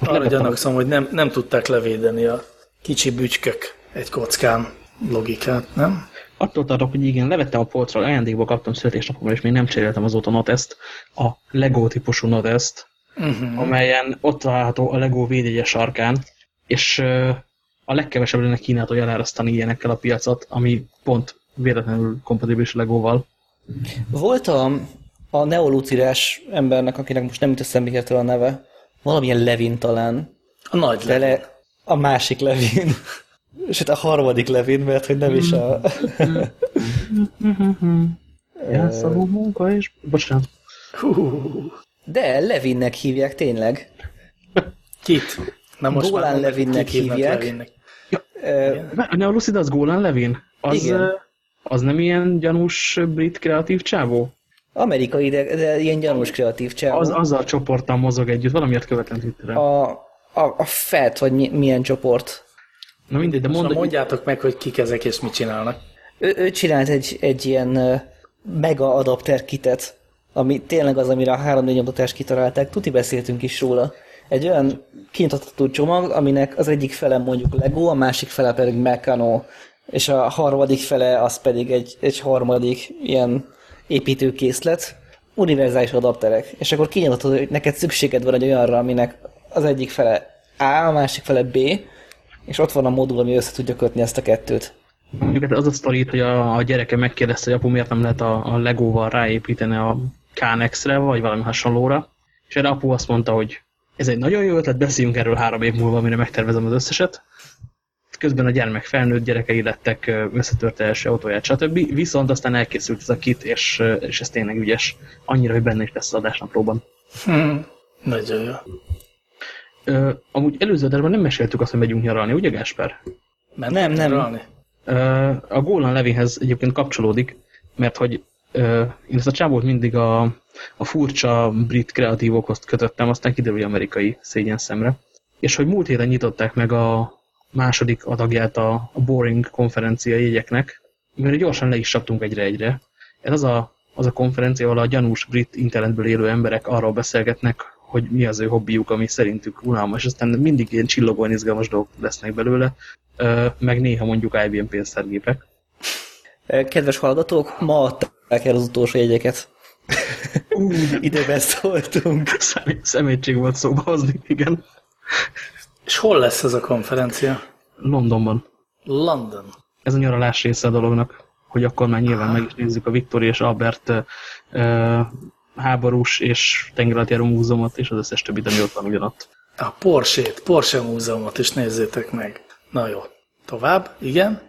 Speaker 3: Arra gyanakszom, hogy nem, nem tudták levédeni a kicsi bütykök egy kockán logikát, nem?
Speaker 1: Attól tartok, hogy igen, levettem a polcról, ajándékba kaptam születésnapomra, és még nem cseréltem azóta Notest, a Lego típusú Notest, uh-huh. amelyen ott található a Lego védjegye sarkán, és a legkevesebb lenne kínáltól elárasztani ilyenekkel a piacot, ami pont véletlenül kompatibilis a Legóval.
Speaker 2: Volt a, a neolucidás embernek, akinek most nem jut eszembe hirtelen a neve, valamilyen Levin talán,
Speaker 3: A nagy le.
Speaker 2: vele a másik Levin, sőt a harmadik Levin, mert hogy nem is a... (laughs)
Speaker 1: Jelszavú munka és... Bocsánat.
Speaker 2: De Levinnek hívják tényleg.
Speaker 3: Kit? Na
Speaker 2: Golán
Speaker 3: már
Speaker 2: Levinnek hívják.
Speaker 3: Levinnek.
Speaker 2: Ö,
Speaker 1: A Neolucid az Golan Levin? Az,
Speaker 2: Igen.
Speaker 1: az nem ilyen gyanús brit kreatív csávó?
Speaker 2: Amerikai, de, de ilyen gyanús kreatív csávó.
Speaker 1: Az, azzal a csoporttal mozog együtt, valamiért követem Twitteren.
Speaker 2: a, a, a FET, vagy mi, milyen csoport.
Speaker 1: Na mindegy, de
Speaker 3: már mondjátok meg, hogy kik ezek és mit csinálnak.
Speaker 2: Ő, ő csinált egy, egy ilyen mega adapter kitet, ami tényleg az, amire a 3 4 nyomtatást kitalálták. Tuti beszéltünk is róla. Egy olyan kinyitható csomag, aminek az egyik fele mondjuk Lego, a másik fele pedig Meccano, és a harmadik fele az pedig egy, egy harmadik ilyen építőkészlet, univerzális adapterek. És akkor kinyithatod, hogy neked szükséged van egy olyanra, aminek az egyik fele A, a másik fele B, és ott van a modul, ami össze tudja kötni ezt a kettőt.
Speaker 1: Mondjuk hát az a sztori, hogy a, a gyereke megkérdezte, hogy apu miért nem lehet a, a Legóval ráépíteni a Knex-re, vagy valami hasonlóra. És erre apu azt mondta, hogy ez egy nagyon jó ötlet, beszéljünk erről három év múlva, amire megtervezem az összeset. Közben a gyermek felnőtt gyerekei lettek, ö, összetörte első autóját, stb. Viszont aztán elkészült ez a kit, és, és ez tényleg ügyes. Annyira, hogy benne is lesz az adásnaplóban.
Speaker 3: Hm. Nagyon jó.
Speaker 1: Ö, amúgy előző adásban nem meséltük azt, hogy megyünk nyaralni, ugye Gásper?
Speaker 3: Mentek
Speaker 2: Nem, nem.
Speaker 3: nyaralni?
Speaker 1: Ö, A Golan Levinhez egyébként kapcsolódik, mert hogy ö, én ezt a csávót mindig a, a furcsa brit kreatívokhoz kötöttem, aztán kiderül, hogy amerikai szégyen szemre. És hogy múlt héten nyitották meg a második adagját a, a Boring konferencia jegyeknek, mert gyorsan le is csaptunk egyre-egyre. Ez az a, az a konferencia, ahol a gyanús brit internetből élő emberek arról beszélgetnek, hogy mi az ő hobbiuk, ami szerintük unalmas, és aztán mindig ilyen csillogóan izgalmas dolgok lesznek belőle, meg néha mondjuk IBM pénztárgépek.
Speaker 2: Kedves hallgatók, ma adták el az utolsó jegyeket. (laughs) Időben szóltunk.
Speaker 1: Szem- Szemétség volt szóba hozni, igen.
Speaker 3: És hol lesz ez a konferencia?
Speaker 1: Londonban.
Speaker 3: London.
Speaker 1: Ez a nyaralás része a dolognak, hogy akkor már nyilván meg is nézzük a Victoria és Albert ö, háborús és tengeralattjáró múzeumot, és az összes többit, ami ott van ugyanott.
Speaker 3: A Porsche-t, Porsche múzeumot is nézzétek meg. Na jó. Tovább, igen?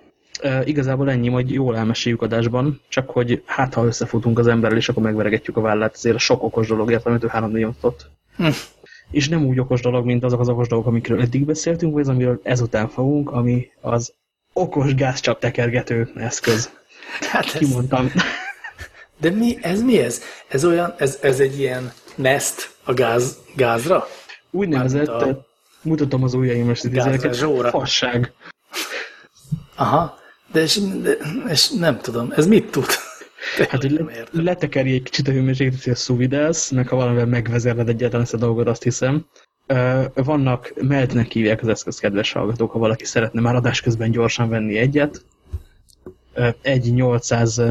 Speaker 1: E, igazából ennyi, hogy jól elmeséljük adásban, csak hogy hát ha összefutunk az emberrel, és akkor megveregetjük a vállát azért a sok okos dologért, amit ő három nyomtott. Hm. És nem úgy okos dolog, mint azok az okos dolgok, amikről eddig beszéltünk, vagy az, amiről ezután fogunk, ami az okos gázcsap tekergető eszköz. Hát ez...
Speaker 3: De mi, ez mi ez? Ez olyan, ez, ez egy ilyen nest a gáz, gázra?
Speaker 1: Úgynevezett, a... mutatom az ujjaim most
Speaker 3: idézőket,
Speaker 1: fasság.
Speaker 3: Aha, de és, de és nem tudom, ez mit tud? (laughs)
Speaker 1: Hát, hogy le, letekeri egy kicsit a hőmérsékletet, hogy a szuvidelsz, meg ha valamivel megvezérled egyáltalán ezt a dolgot, azt hiszem. Vannak, meltnek hívják az eszköz, kedves hallgatók, ha valaki szeretne már adás közben gyorsan venni egyet. Egy 800,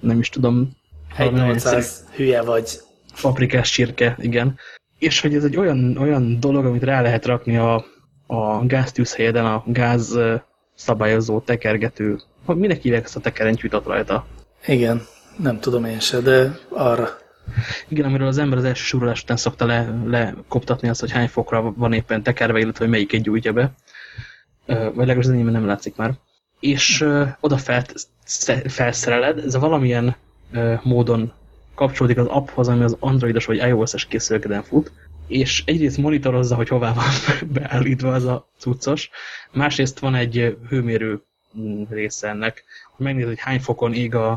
Speaker 1: nem is tudom.
Speaker 3: Egy 800 hülye vagy.
Speaker 1: Paprikás csirke, igen. És hogy ez egy olyan, olyan dolog, amit rá lehet rakni a, a gáztűzhelyeden, a gáz szabályozó, tekergető, minek hívják ezt a tekerentyűt ott rajta?
Speaker 3: Igen, nem tudom én se, de arra.
Speaker 1: Igen, amiről az ember az első surulás után szokta le, lekoptatni azt, hogy hány fokra van éppen tekerve, illetve hogy melyik egy gyújtja be. Vagy legalábbis az enyémben nem látszik már. És uh, oda fel, felszereled, ez a valamilyen módon kapcsolódik az apphoz, ami az androidos vagy iOS-es készülékeden fut, és egyrészt monitorozza, hogy hová van (laughs) beállítva az a cuccos, másrészt van egy hőmérő mm, része ennek, hogy megnézed, hogy hány fokon ég a,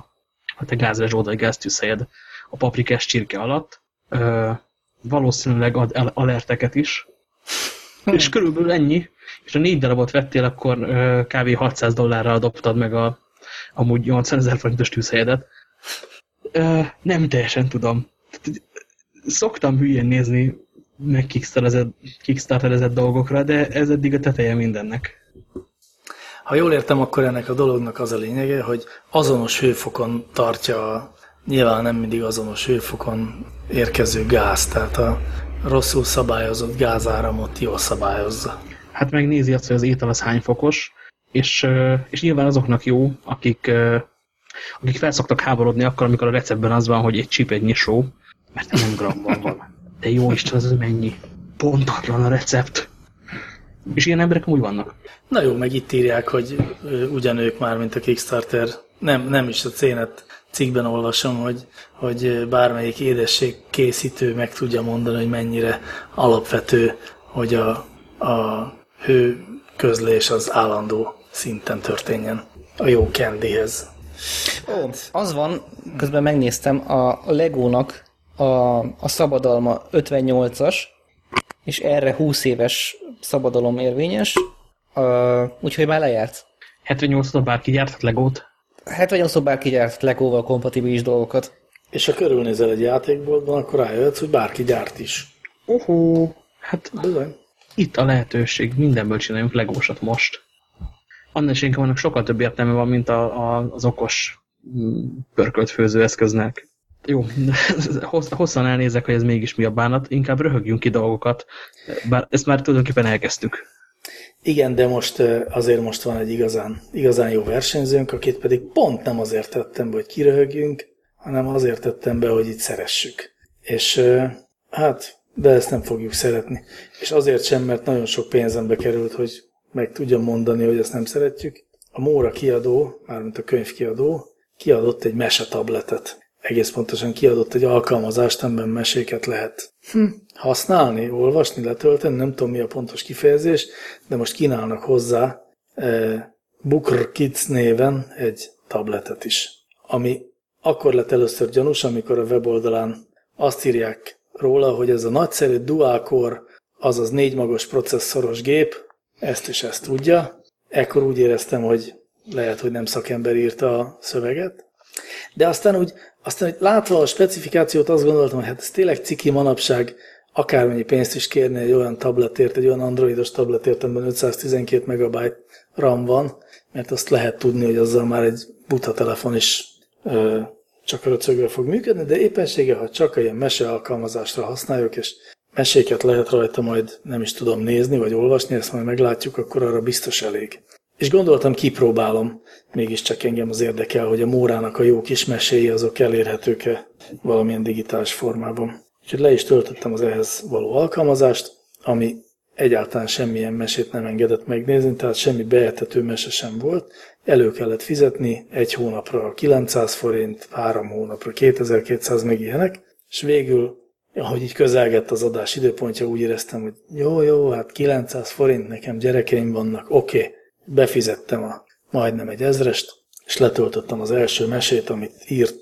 Speaker 1: a te gázrezsód vagy gáztűzhelyed a paprikás csirke alatt. Ö, valószínűleg ad alerteket is, és körülbelül ennyi, és ha négy darabot vettél, akkor ö, kb. 600 dollárral dobtad meg a amúgy 80 ezer forintos tűzhelyedet. Ö, nem teljesen tudom. Szoktam hülyén nézni meg kickstarterezett dolgokra, de ez eddig a teteje mindennek.
Speaker 3: Ha jól értem, akkor ennek a dolognak az a lényege, hogy azonos hőfokon tartja a nyilván nem mindig azonos hőfokon érkező gáz, tehát a rosszul szabályozott gázáramot jól szabályozza.
Speaker 1: Hát megnézi azt, hogy az étel az hány fokos, és, és nyilván azoknak jó, akik, akik felszoktak háborodni akkor, amikor a receptben az van, hogy egy csíp egy nyisó, mert nem gramban van. De jó Isten, az mennyi? Pontatlan a recept. És ilyen emberek úgy vannak.
Speaker 3: Na jó, meg itt írják, hogy ugyanők már, mint a Kickstarter. Nem, nem is a cénet cikkben olvasom, hogy, hogy bármelyik édesség készítő meg tudja mondani, hogy mennyire alapvető, hogy a, a hő közlés az állandó szinten történjen a jó candyhez.
Speaker 2: Ó, az van, közben megnéztem, a Legónak a, a szabadalma 58-as, és erre 20 éves szabadalom érvényes, uh, úgyhogy már lejárt.
Speaker 1: 78-tól bárki gyárthat Legót?
Speaker 2: 78-tól bárki gyárt Legóval kompatibilis dolgokat.
Speaker 3: És ha körülnézel egy játékboltban, akkor rájöhetsz, hogy bárki gyárt is.
Speaker 1: Uhú, hát Bizony. itt a lehetőség, mindenből csináljunk Legósat most. Annál is inkább sokkal több értelme van, mint a, a, az okos mm, pörkölt főzőeszköznek. Jó, (laughs) hosszan elnézek, hogy ez mégis mi a bánat, inkább röhögjünk ki dolgokat, bár ezt már tulajdonképpen elkezdtük.
Speaker 3: Igen, de most azért most van egy igazán, igazán jó versenyzőnk, akit pedig pont nem azért tettem be, hogy kiröhögjünk, hanem azért tettem be, hogy itt szeressük. És hát, de ezt nem fogjuk szeretni. És azért sem, mert nagyon sok pénzembe került, hogy meg tudjam mondani, hogy ezt nem szeretjük. A Móra kiadó, mármint a könyvkiadó, kiadott egy mesetabletet egész pontosan kiadott egy alkalmazást, amiben meséket lehet hm. használni, olvasni, letölteni, nem tudom mi a pontos kifejezés, de most kínálnak hozzá e, Booker Kids néven egy tabletet is, ami akkor lett először gyanús, amikor a weboldalán azt írják róla, hogy ez a nagyszerű dual-core, azaz négy magos processzoros gép, ezt is ezt tudja. Ekkor úgy éreztem, hogy lehet, hogy nem szakember írta a szöveget, de aztán úgy, aztán úgy látva a specifikációt azt gondoltam, hogy hát ez tényleg ciki manapság, akármennyi pénzt is kérni egy olyan tabletért, egy olyan androidos tabletért, amiben 512 megabyte RAM van, mert azt lehet tudni, hogy azzal már egy buta telefon is ö, csak röcögve fog működni, de éppensége, ha csak ilyen mese alkalmazásra használjuk, és meséket lehet rajta majd nem is tudom nézni, vagy olvasni, ezt majd meglátjuk, akkor arra biztos elég. és gondoltam, kipróbálom. Mégiscsak engem az érdekel, hogy a Mórának a jó kis meséi azok elérhetők-e valamilyen digitális formában. Úgyhogy le is töltöttem az ehhez való alkalmazást, ami egyáltalán semmilyen mesét nem engedett megnézni, tehát semmi bejetető mese sem volt. Elő kellett fizetni egy hónapra 900 forint, három hónapra 2200 meg ilyenek, és végül, ahogy így közelgett az adás időpontja, úgy éreztem, hogy jó, jó, hát 900 forint, nekem gyerekeim vannak, oké, okay. befizettem a majdnem egy ezrest, és letöltöttem az első mesét, amit írt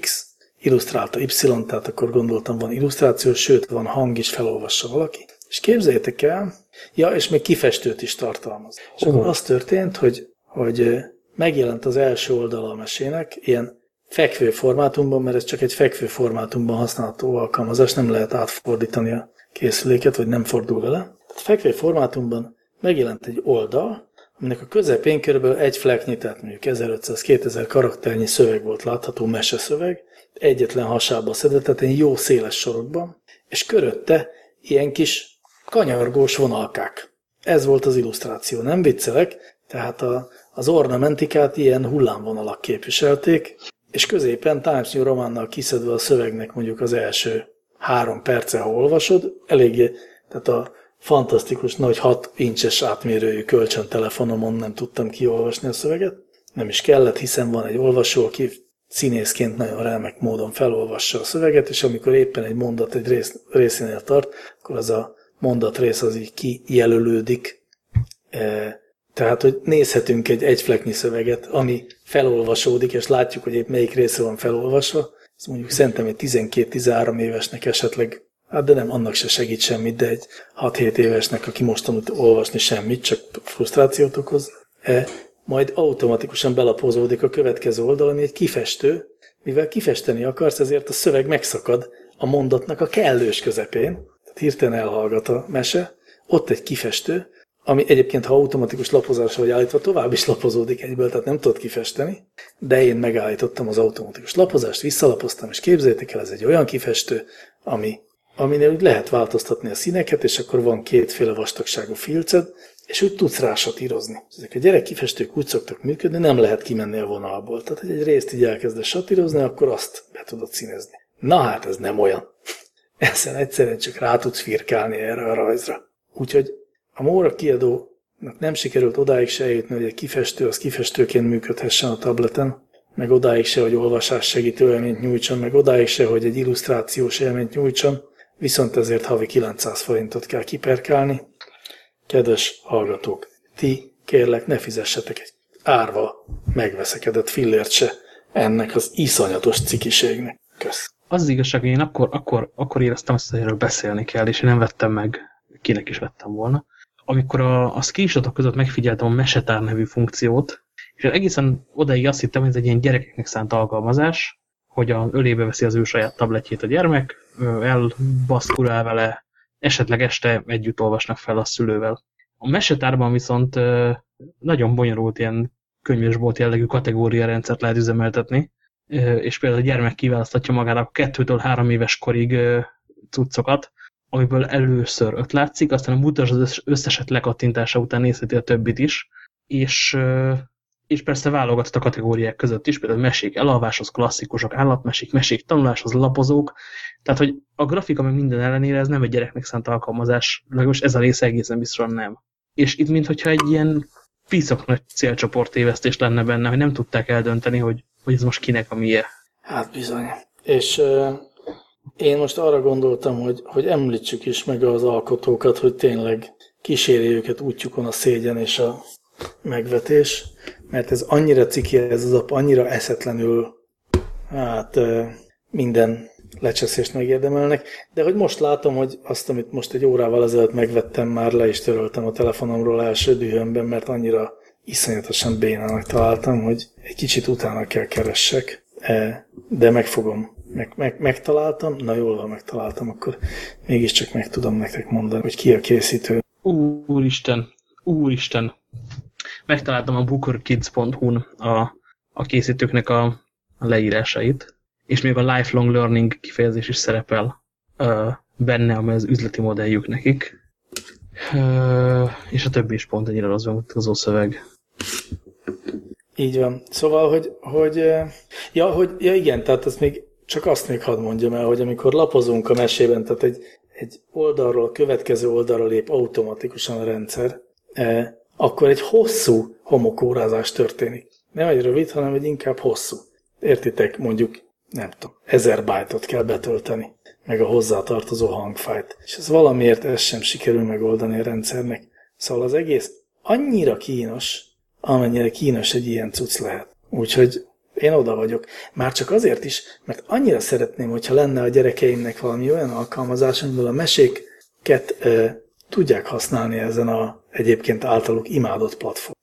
Speaker 3: X, illusztrálta Y, tehát akkor gondoltam, van illusztráció, sőt, van hang is, felolvassa valaki. És képzeljétek el, ja, és még kifestőt is tartalmaz. És akkor az történt, hogy, hogy megjelent az első oldala a mesének, ilyen fekvő formátumban, mert ez csak egy fekvő formátumban használható alkalmazás, nem lehet átfordítani a készüléket, vagy nem fordul vele. Tehát fekvő formátumban megjelent egy oldal, aminek a közepén kb. egy flecknyi, tehát mondjuk 1500-2000 karakternyi szöveg volt látható, meseszöveg, egyetlen hasába szedett, tehát egy jó széles sorokban, és körötte ilyen kis kanyargós vonalkák. Ez volt az illusztráció, nem viccelek, tehát a, az ornamentikát ilyen hullámvonalak képviselték, és középen Times New Románnal kiszedve a szövegnek mondjuk az első három perce, ha olvasod, eléggé, tehát a fantasztikus nagy 6 incses átmérőjű kölcsöntelefonomon nem tudtam kiolvasni a szöveget. Nem is kellett, hiszen van egy olvasó, aki színészként nagyon remek módon felolvassa a szöveget, és amikor éppen egy mondat egy rész, részénél tart, akkor az a mondatrész az így kijelölődik. E, tehát, hogy nézhetünk egy egyfleknyi szöveget, ami felolvasódik, és látjuk, hogy épp melyik része van felolvasva. Ez mondjuk szerintem egy 12-13 évesnek esetleg, hát de nem, annak se segít semmit, de egy 6-7 évesnek, aki most tanult olvasni semmit, csak frusztrációt okoz. E, majd automatikusan belapozódik a következő oldal, ami egy kifestő, mivel kifesteni akarsz, ezért a szöveg megszakad a mondatnak a kellős közepén, hirtelen elhallgat a mese, ott egy kifestő, ami egyébként, ha automatikus lapozásra vagy állítva, tovább is lapozódik egyből, tehát nem tudod kifesteni, de én megállítottam az automatikus lapozást, visszalapoztam, és képzeljétek el, ez egy olyan kifestő, ami, aminél úgy lehet változtatni a színeket, és akkor van kétféle vastagságú filced, és úgy tudsz rá satírozni. Ezek a gyerek kifestők úgy szoktak működni, nem lehet kimenni a vonalból. Tehát, hogy egy részt így elkezdesz satírozni, akkor azt be tudod színezni. Na hát, ez nem olyan. (laughs) Ezen egyszerűen csak rá tudsz firkálni erre a rajzra. Úgyhogy a Móra kiadónak nem sikerült odáig se eljutni, hogy egy kifestő az kifestőként működhessen a tableten, meg odáig se, hogy olvasás segítő élményt nyújtson, meg odáig se, hogy egy illusztrációs élményt nyújtson, viszont ezért havi 900 forintot kell kiperkálni. Kedves hallgatók, ti kérlek ne fizessetek egy árva megveszekedett fillért se ennek az iszonyatos cikiségnek. Kösz.
Speaker 1: Az az igazság, hogy én akkor, akkor, akkor éreztem azt, hogy erről beszélni kell, és én nem vettem meg, kinek is vettem volna. Amikor a, a screenshotok között megfigyeltem a Mesetár nevű funkciót, és egészen odaig azt hittem, hogy ez egy ilyen gyerekeknek szánt alkalmazás, hogy a ölébe veszi az ő saját tabletjét a gyermek, elbaszkurál vele, esetleg este együtt olvasnak fel a szülővel. A mesetárban viszont nagyon bonyolult ilyen könyvesbolt jellegű kategóriarendszert lehet üzemeltetni, és például a gyermek kiválasztatja magának kettőtől három éves korig cuccokat, amiből először öt látszik, aztán a mutas az összeset lekattintása után nézheti a többit is, és, és persze válogatott a kategóriák között is, például mesék elalváshoz, klasszikusok, állatmesék, mesék tanuláshoz, lapozók, tehát hogy a grafika meg minden ellenére ez nem egy gyereknek szánt alkalmazás, legalábbis ez a része egészen biztosan nem. És itt mintha egy ilyen piszok nagy célcsoport tévesztés lenne benne, hogy nem tudták eldönteni, hogy hogy ez most kinek a milyen.
Speaker 3: Hát bizony. És én most arra gondoltam, hogy, hogy említsük is meg az alkotókat, hogy tényleg kíséri őket útjukon a szégyen és a megvetés, mert ez annyira ciki, ez az ap, annyira eszetlenül, hát minden lecseszést megérdemelnek, de hogy most látom, hogy azt, amit most egy órával ezelőtt megvettem, már le is töröltem a telefonomról első dühömben, mert annyira iszonyatosan bénának találtam, hogy egy kicsit utána kell keressek, e, de megfogom. Meg, meg, megtaláltam, na jól van, megtaláltam, akkor mégiscsak meg tudom nektek mondani, hogy ki a készítő.
Speaker 1: Úristen, úristen. Megtaláltam a bookerkids.hu-n a, a készítőknek a, a leírásait, és még a lifelong learning kifejezés is szerepel uh, benne, amely az üzleti modelljük nekik. Uh, és a többi is pont ennyire az vonatkozó szöveg.
Speaker 3: Így van. Szóval, hogy, hogy ja, hogy, ja igen, tehát ezt még, csak azt még hadd mondjam el, hogy amikor lapozunk a mesében, tehát egy, egy oldalról a következő oldalra lép automatikusan a rendszer, akkor egy hosszú homokórázás történik. Nem egy rövid, hanem egy inkább hosszú. Értitek, mondjuk, nem tudom, ezer bájtot kell betölteni, meg a hozzátartozó hangfájt. És ez valamiért ez sem sikerül megoldani a rendszernek. Szóval az egész annyira kínos, amennyire kínos egy ilyen cucc lehet. Úgyhogy én oda vagyok. Már csak azért is, mert annyira szeretném, hogyha lenne a gyerekeimnek valami olyan alkalmazás, amiből a meséket e, tudják használni ezen a egyébként általuk imádott platform.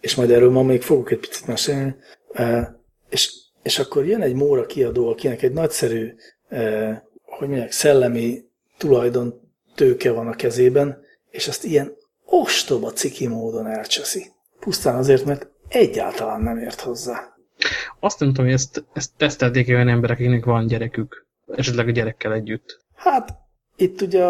Speaker 3: És majd erről ma még fogok egy picit mesélni. E, és, és akkor jön egy Móra kiadó, akinek egy nagyszerű, e, hogy mondják, szellemi tulajdon tőke van a kezében, és azt ilyen ostoba ciki módon elcseszi. Pusztán azért, mert egyáltalán nem ért hozzá.
Speaker 1: Azt nem tudom, hogy ezt, ezt tesztelték olyan emberek, akiknek van gyerekük, esetleg a gyerekkel együtt.
Speaker 3: Hát, itt ugye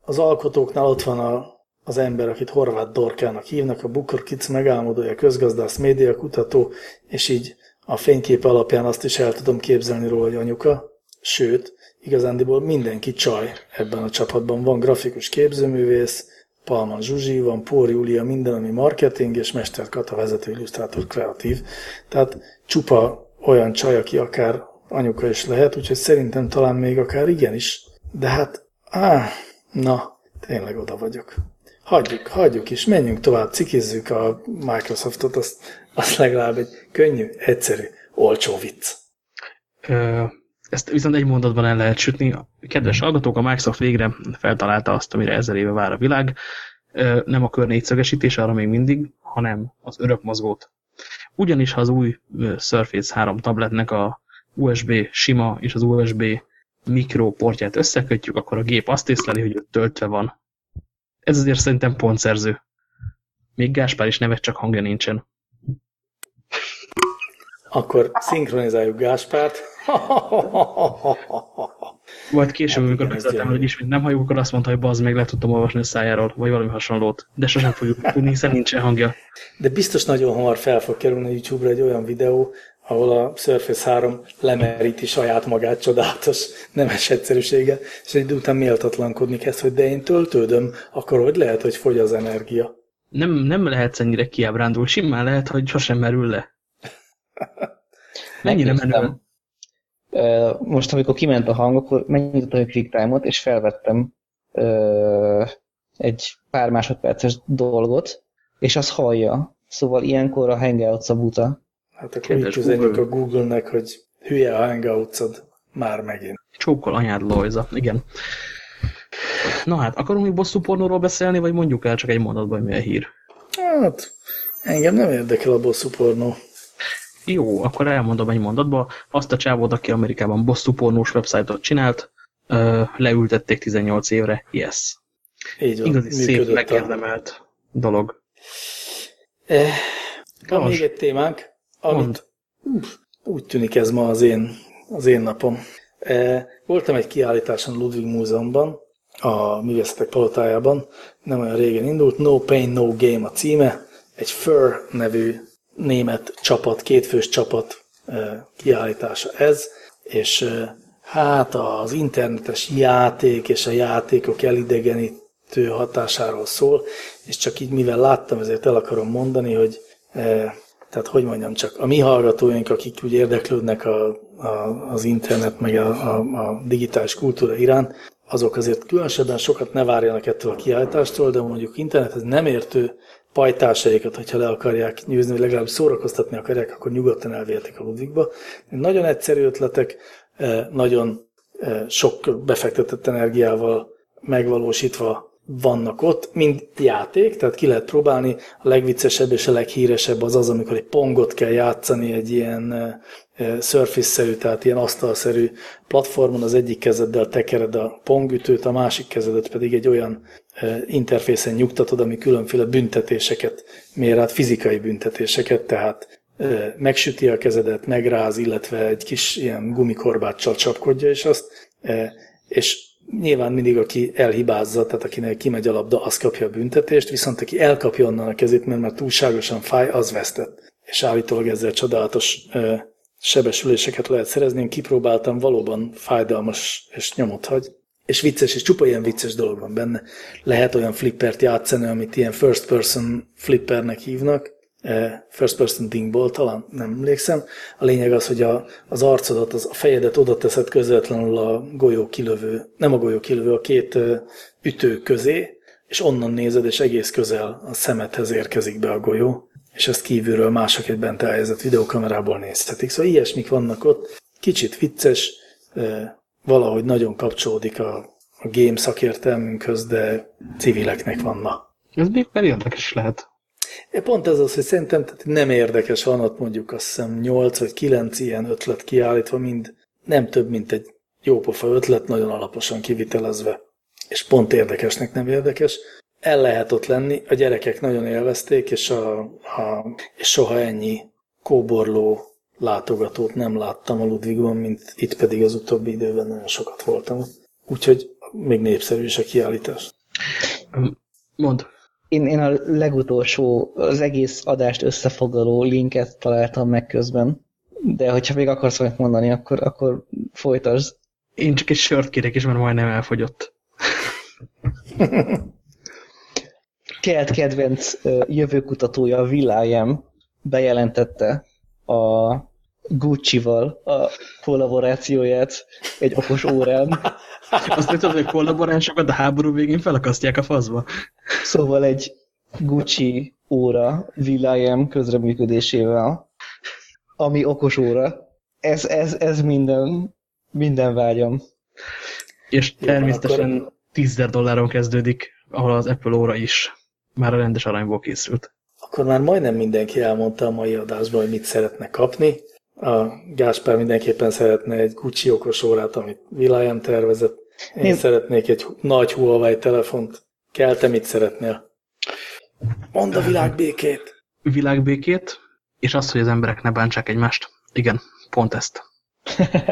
Speaker 3: az alkotóknál ott van a, az ember, akit Horváth Dorkának hívnak, a Bukor Kids megálmodója, közgazdász, médiakutató, és így a fénykép alapján azt is el tudom képzelni róla, hogy anyuka. Sőt, igazándiból mindenki csaj ebben a csapatban. Van grafikus képzőművész, Palman Zsuzsi, van Pór Júlia, minden, ami marketing, és Mester Kata vezető illusztrátor kreatív. Tehát csupa olyan csaj, aki akár anyuka is lehet, úgyhogy szerintem talán még akár igenis. De hát, áh, na, tényleg oda vagyok. Hagyjuk, hagyjuk is, menjünk tovább, cikizzük a Microsoftot, azt, azt legalább egy könnyű, egyszerű, olcsó vicc.
Speaker 1: Ezt viszont egy mondatban el lehet sütni. Kedves hallgatók, a Microsoft végre feltalálta azt, amire ezer éve vár a világ. Nem a kör négyszögesítés, arra még mindig, hanem az örökmozgót. Ugyanis, ha az új Surface 3 tabletnek a USB sima és az USB mikro portját összekötjük, akkor a gép azt észleli, hogy ott töltve van. Ez azért szerintem pontszerző. Még Gáspár is nevet, csak hangja nincsen.
Speaker 3: Akkor szinkronizáljuk Gáspárt.
Speaker 1: Vagy később, amikor közöltem, hogy ismét nem halljuk, akkor azt mondta, hogy bazd meg le tudtam olvasni a szájáról, vagy valami hasonlót. De sosem fogjuk tudni, hiszen nincsen hangja.
Speaker 3: De biztos nagyon hamar fel fog kerülni a YouTube-ra egy olyan videó, ahol a Surface 3 lemeríti saját magát csodálatos nemes egyszerűsége, és egy után méltatlankodni kezd, hogy de én töltődöm, akkor hogy lehet, hogy fogy az energia?
Speaker 1: Nem, nem lehet ennyire kiábrándul, simán lehet, hogy sosem merül le. Mennyire menő?
Speaker 2: Most, amikor kiment a hang, akkor megnyitottam a QuickTime-ot, és felvettem ö, egy pár másodperces dolgot, és az hallja. Szóval ilyenkor a Hangouts a buta.
Speaker 3: Hát akkor így üzenjük a Google-nek, hogy hülye a Hangouts-od már megint.
Speaker 1: Csókol anyád Lojza, igen. Na hát, akarunk még bosszú pornóról beszélni, vagy mondjuk el csak egy mondatban, hogy mi a hír?
Speaker 3: Hát, engem nem érdekel a bosszú pornó.
Speaker 1: Jó, akkor elmondom egy mondatba. Azt a csávót, aki Amerikában bosszú pornós websájtot csinált, leültették 18 évre, yes.
Speaker 3: Így van,
Speaker 1: Igazi szép, megérdemelt a... dolog.
Speaker 3: Eh, van még egy témánk, amit uf, úgy tűnik ez ma az én, az én napom. Eh, voltam egy kiállításon Ludwig Múzeumban, a Művészetek Palotájában, nem olyan régen indult, No Pain, No Game a címe, egy Fur nevű német csapat, kétfős csapat kiállítása ez, és hát az internetes játék és a játékok elidegenítő hatásáról szól, és csak így mivel láttam, ezért el akarom mondani, hogy tehát hogy mondjam csak, a mi hallgatóink, akik úgy érdeklődnek a, a, az internet meg a, a, a digitális kultúra iránt, azok azért különösebben sokat ne várjanak ettől a kiállítástól, de mondjuk internethez nem értő pajtásaikat, hogyha le akarják nyűzni, vagy legalább szórakoztatni akarják, akkor nyugodtan elvihetik a Ludwigba. Nagyon egyszerű ötletek, eh, nagyon eh, sok befektetett energiával megvalósítva vannak ott, mind játék, tehát ki lehet próbálni. A legviccesebb és a leghíresebb az az, amikor egy pongot kell játszani egy ilyen eh, surface-szerű, tehát ilyen asztalszerű platformon, az egyik kezeddel tekered a pongütőt, a másik kezedet pedig egy olyan interfészen nyugtatod, ami különféle büntetéseket mér át, fizikai büntetéseket, tehát megsüti a kezedet, megráz, illetve egy kis ilyen gumikorbáccsal csapkodja, és azt, és nyilván mindig, aki elhibázza, tehát akinek kimegy a labda, az kapja a büntetést, viszont aki elkapja onnan a kezét, mert már túlságosan fáj, az vesztett. és állítólag ezzel csodálatos sebesüléseket lehet szerezni. Én kipróbáltam, valóban fájdalmas és nyomot hagy. És vicces, és csupa ilyen vicces dolog van benne. Lehet olyan flippert játszani, amit ilyen first person flippernek hívnak, first person dingball, talán nem emlékszem. A lényeg az, hogy a, az arcodat, az, a fejedet oda teszed közvetlenül a golyó kilövő, nem a golyó kilövő, a két ütő közé, és onnan nézed, és egész közel a szemethez érkezik be a golyó, és ezt kívülről mások egy bent elhelyezett videokamerából nézhetik. Szóval ilyesmik vannak ott, kicsit vicces, valahogy nagyon kapcsolódik a, a game szakértelmünkhöz, de civileknek vannak.
Speaker 1: Ez még érdekes lehet.
Speaker 3: Pont ez az, hogy szerintem tehát nem érdekes, van ott mondjuk azt hiszem 8 vagy 9 ilyen ötlet kiállítva, mind nem több, mint egy jópofa ötlet, nagyon alaposan kivitelezve. És pont érdekesnek nem érdekes. El lehet ott lenni, a gyerekek nagyon élvezték, és, a, a, és soha ennyi kóborló látogatót nem láttam a Ludwigban, mint itt pedig az utóbbi időben nagyon sokat voltam. Úgyhogy még népszerű is a kiállítás.
Speaker 1: Mond
Speaker 2: én, én a legutolsó, az egész adást összefoglaló linket találtam meg közben, de hogyha még akarsz valamit mondani, akkor, akkor folytasd.
Speaker 1: Én csak egy sört kérek is, mert majdnem elfogyott. (laughs)
Speaker 2: Kelt kedvenc jövőkutatója, a Will.i.am bejelentette a Gucci-val a kollaborációját egy okos órán. (laughs)
Speaker 1: Azt nem tudod, hogy kollaboránsokat a háború végén felakasztják a faszba.
Speaker 2: Szóval egy Gucci óra Will.i.am közreműködésével, ami okos óra. Ez, ez, ez minden, minden vágyam.
Speaker 1: És Jó, természetesen akkor... 10 dolláron kezdődik, ahol az Apple óra is már a rendes arányból készült.
Speaker 3: Akkor már majdnem mindenki elmondta a mai adásban, hogy mit szeretne kapni. A Gáspár mindenképpen szeretne egy Gucci okos órát, amit Will.i.am tervezett. Én, Én szeretnék egy nagy Huawei telefont. Kell, te mit szeretnél? Mondd a világbékét!
Speaker 1: Világbékét, és azt, hogy az emberek ne bántsák egymást. Igen, pont ezt. (laughs)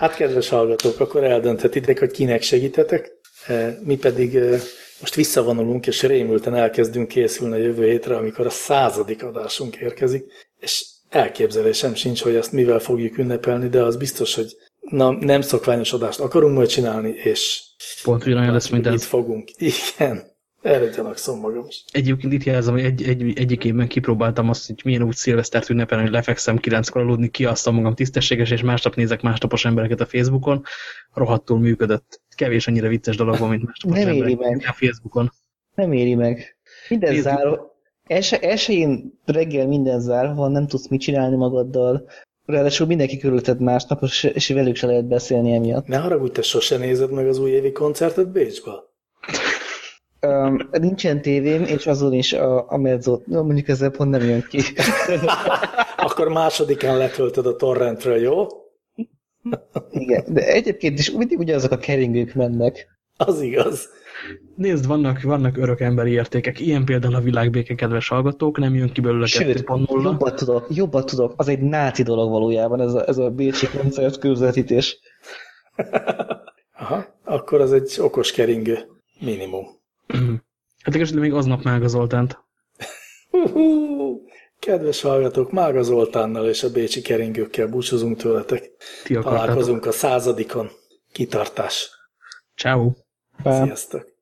Speaker 3: hát, kedves hallgatók, akkor eldönthetitek, hogy kinek segítetek. E, mi pedig e, most visszavonulunk, és rémülten elkezdünk készülni a jövő hétre, amikor a századik adásunk érkezik, és elképzelésem sincs, hogy ezt mivel fogjuk ünnepelni, de az biztos, hogy na, nem szokványos adást akarunk majd csinálni, és
Speaker 1: pont ugyanolyan lesz, mint
Speaker 3: Itt fogunk. Igen. Erre gyanakszom magam is.
Speaker 1: Egyébként itt jelzem, hogy egy, egy, egyik évben kipróbáltam azt, hogy milyen úgy szilvesztert ünnepelni, hogy lefekszem kilenckor aludni, kiasztam magam tisztességes, és másnap nézek másnapos embereket a Facebookon. Rohadtul működött. Kevés annyira vicces dolog van, mint másnapos
Speaker 2: Nem éri meg.
Speaker 1: a Facebookon.
Speaker 2: Nem éri meg. Minden záró. Else, elsőjén reggel minden zárva, nem tudsz mit csinálni magaddal, Ráadásul mindenki körülted másnap, és velük se lehet beszélni emiatt.
Speaker 3: Ne haragudj, te sose nézed meg az újévi koncertet Bécsba?
Speaker 2: Um, nincsen tévém, és azon is a, a mezzót, mondjuk ezzel pont nem jön ki. (laughs)
Speaker 3: Akkor másodikán letöltöd a torrentről, jó?
Speaker 2: Igen, de egyébként is mindig ugyanazok a keringők mennek.
Speaker 3: Az igaz.
Speaker 1: Nézd, vannak, vannak örök emberi értékek. Ilyen például a világbéke, kedves hallgatók, nem jön ki belőle
Speaker 2: Sőt, jobban tudok, jobban tudok. Az egy náci dolog valójában, ez a, ez a Bécsi koncert közvetítés. (laughs)
Speaker 3: Aha, akkor az egy okos keringő. Minimum.
Speaker 1: Hát igaz, még aznap Mága Zoltánt.
Speaker 3: Kedves hallgatók, Mága Zoltánnal és a Bécsi keringőkkel búcsúzunk tőletek. Találkozunk a századikon. Kitartás.
Speaker 1: Ciao.
Speaker 3: Sziasztok.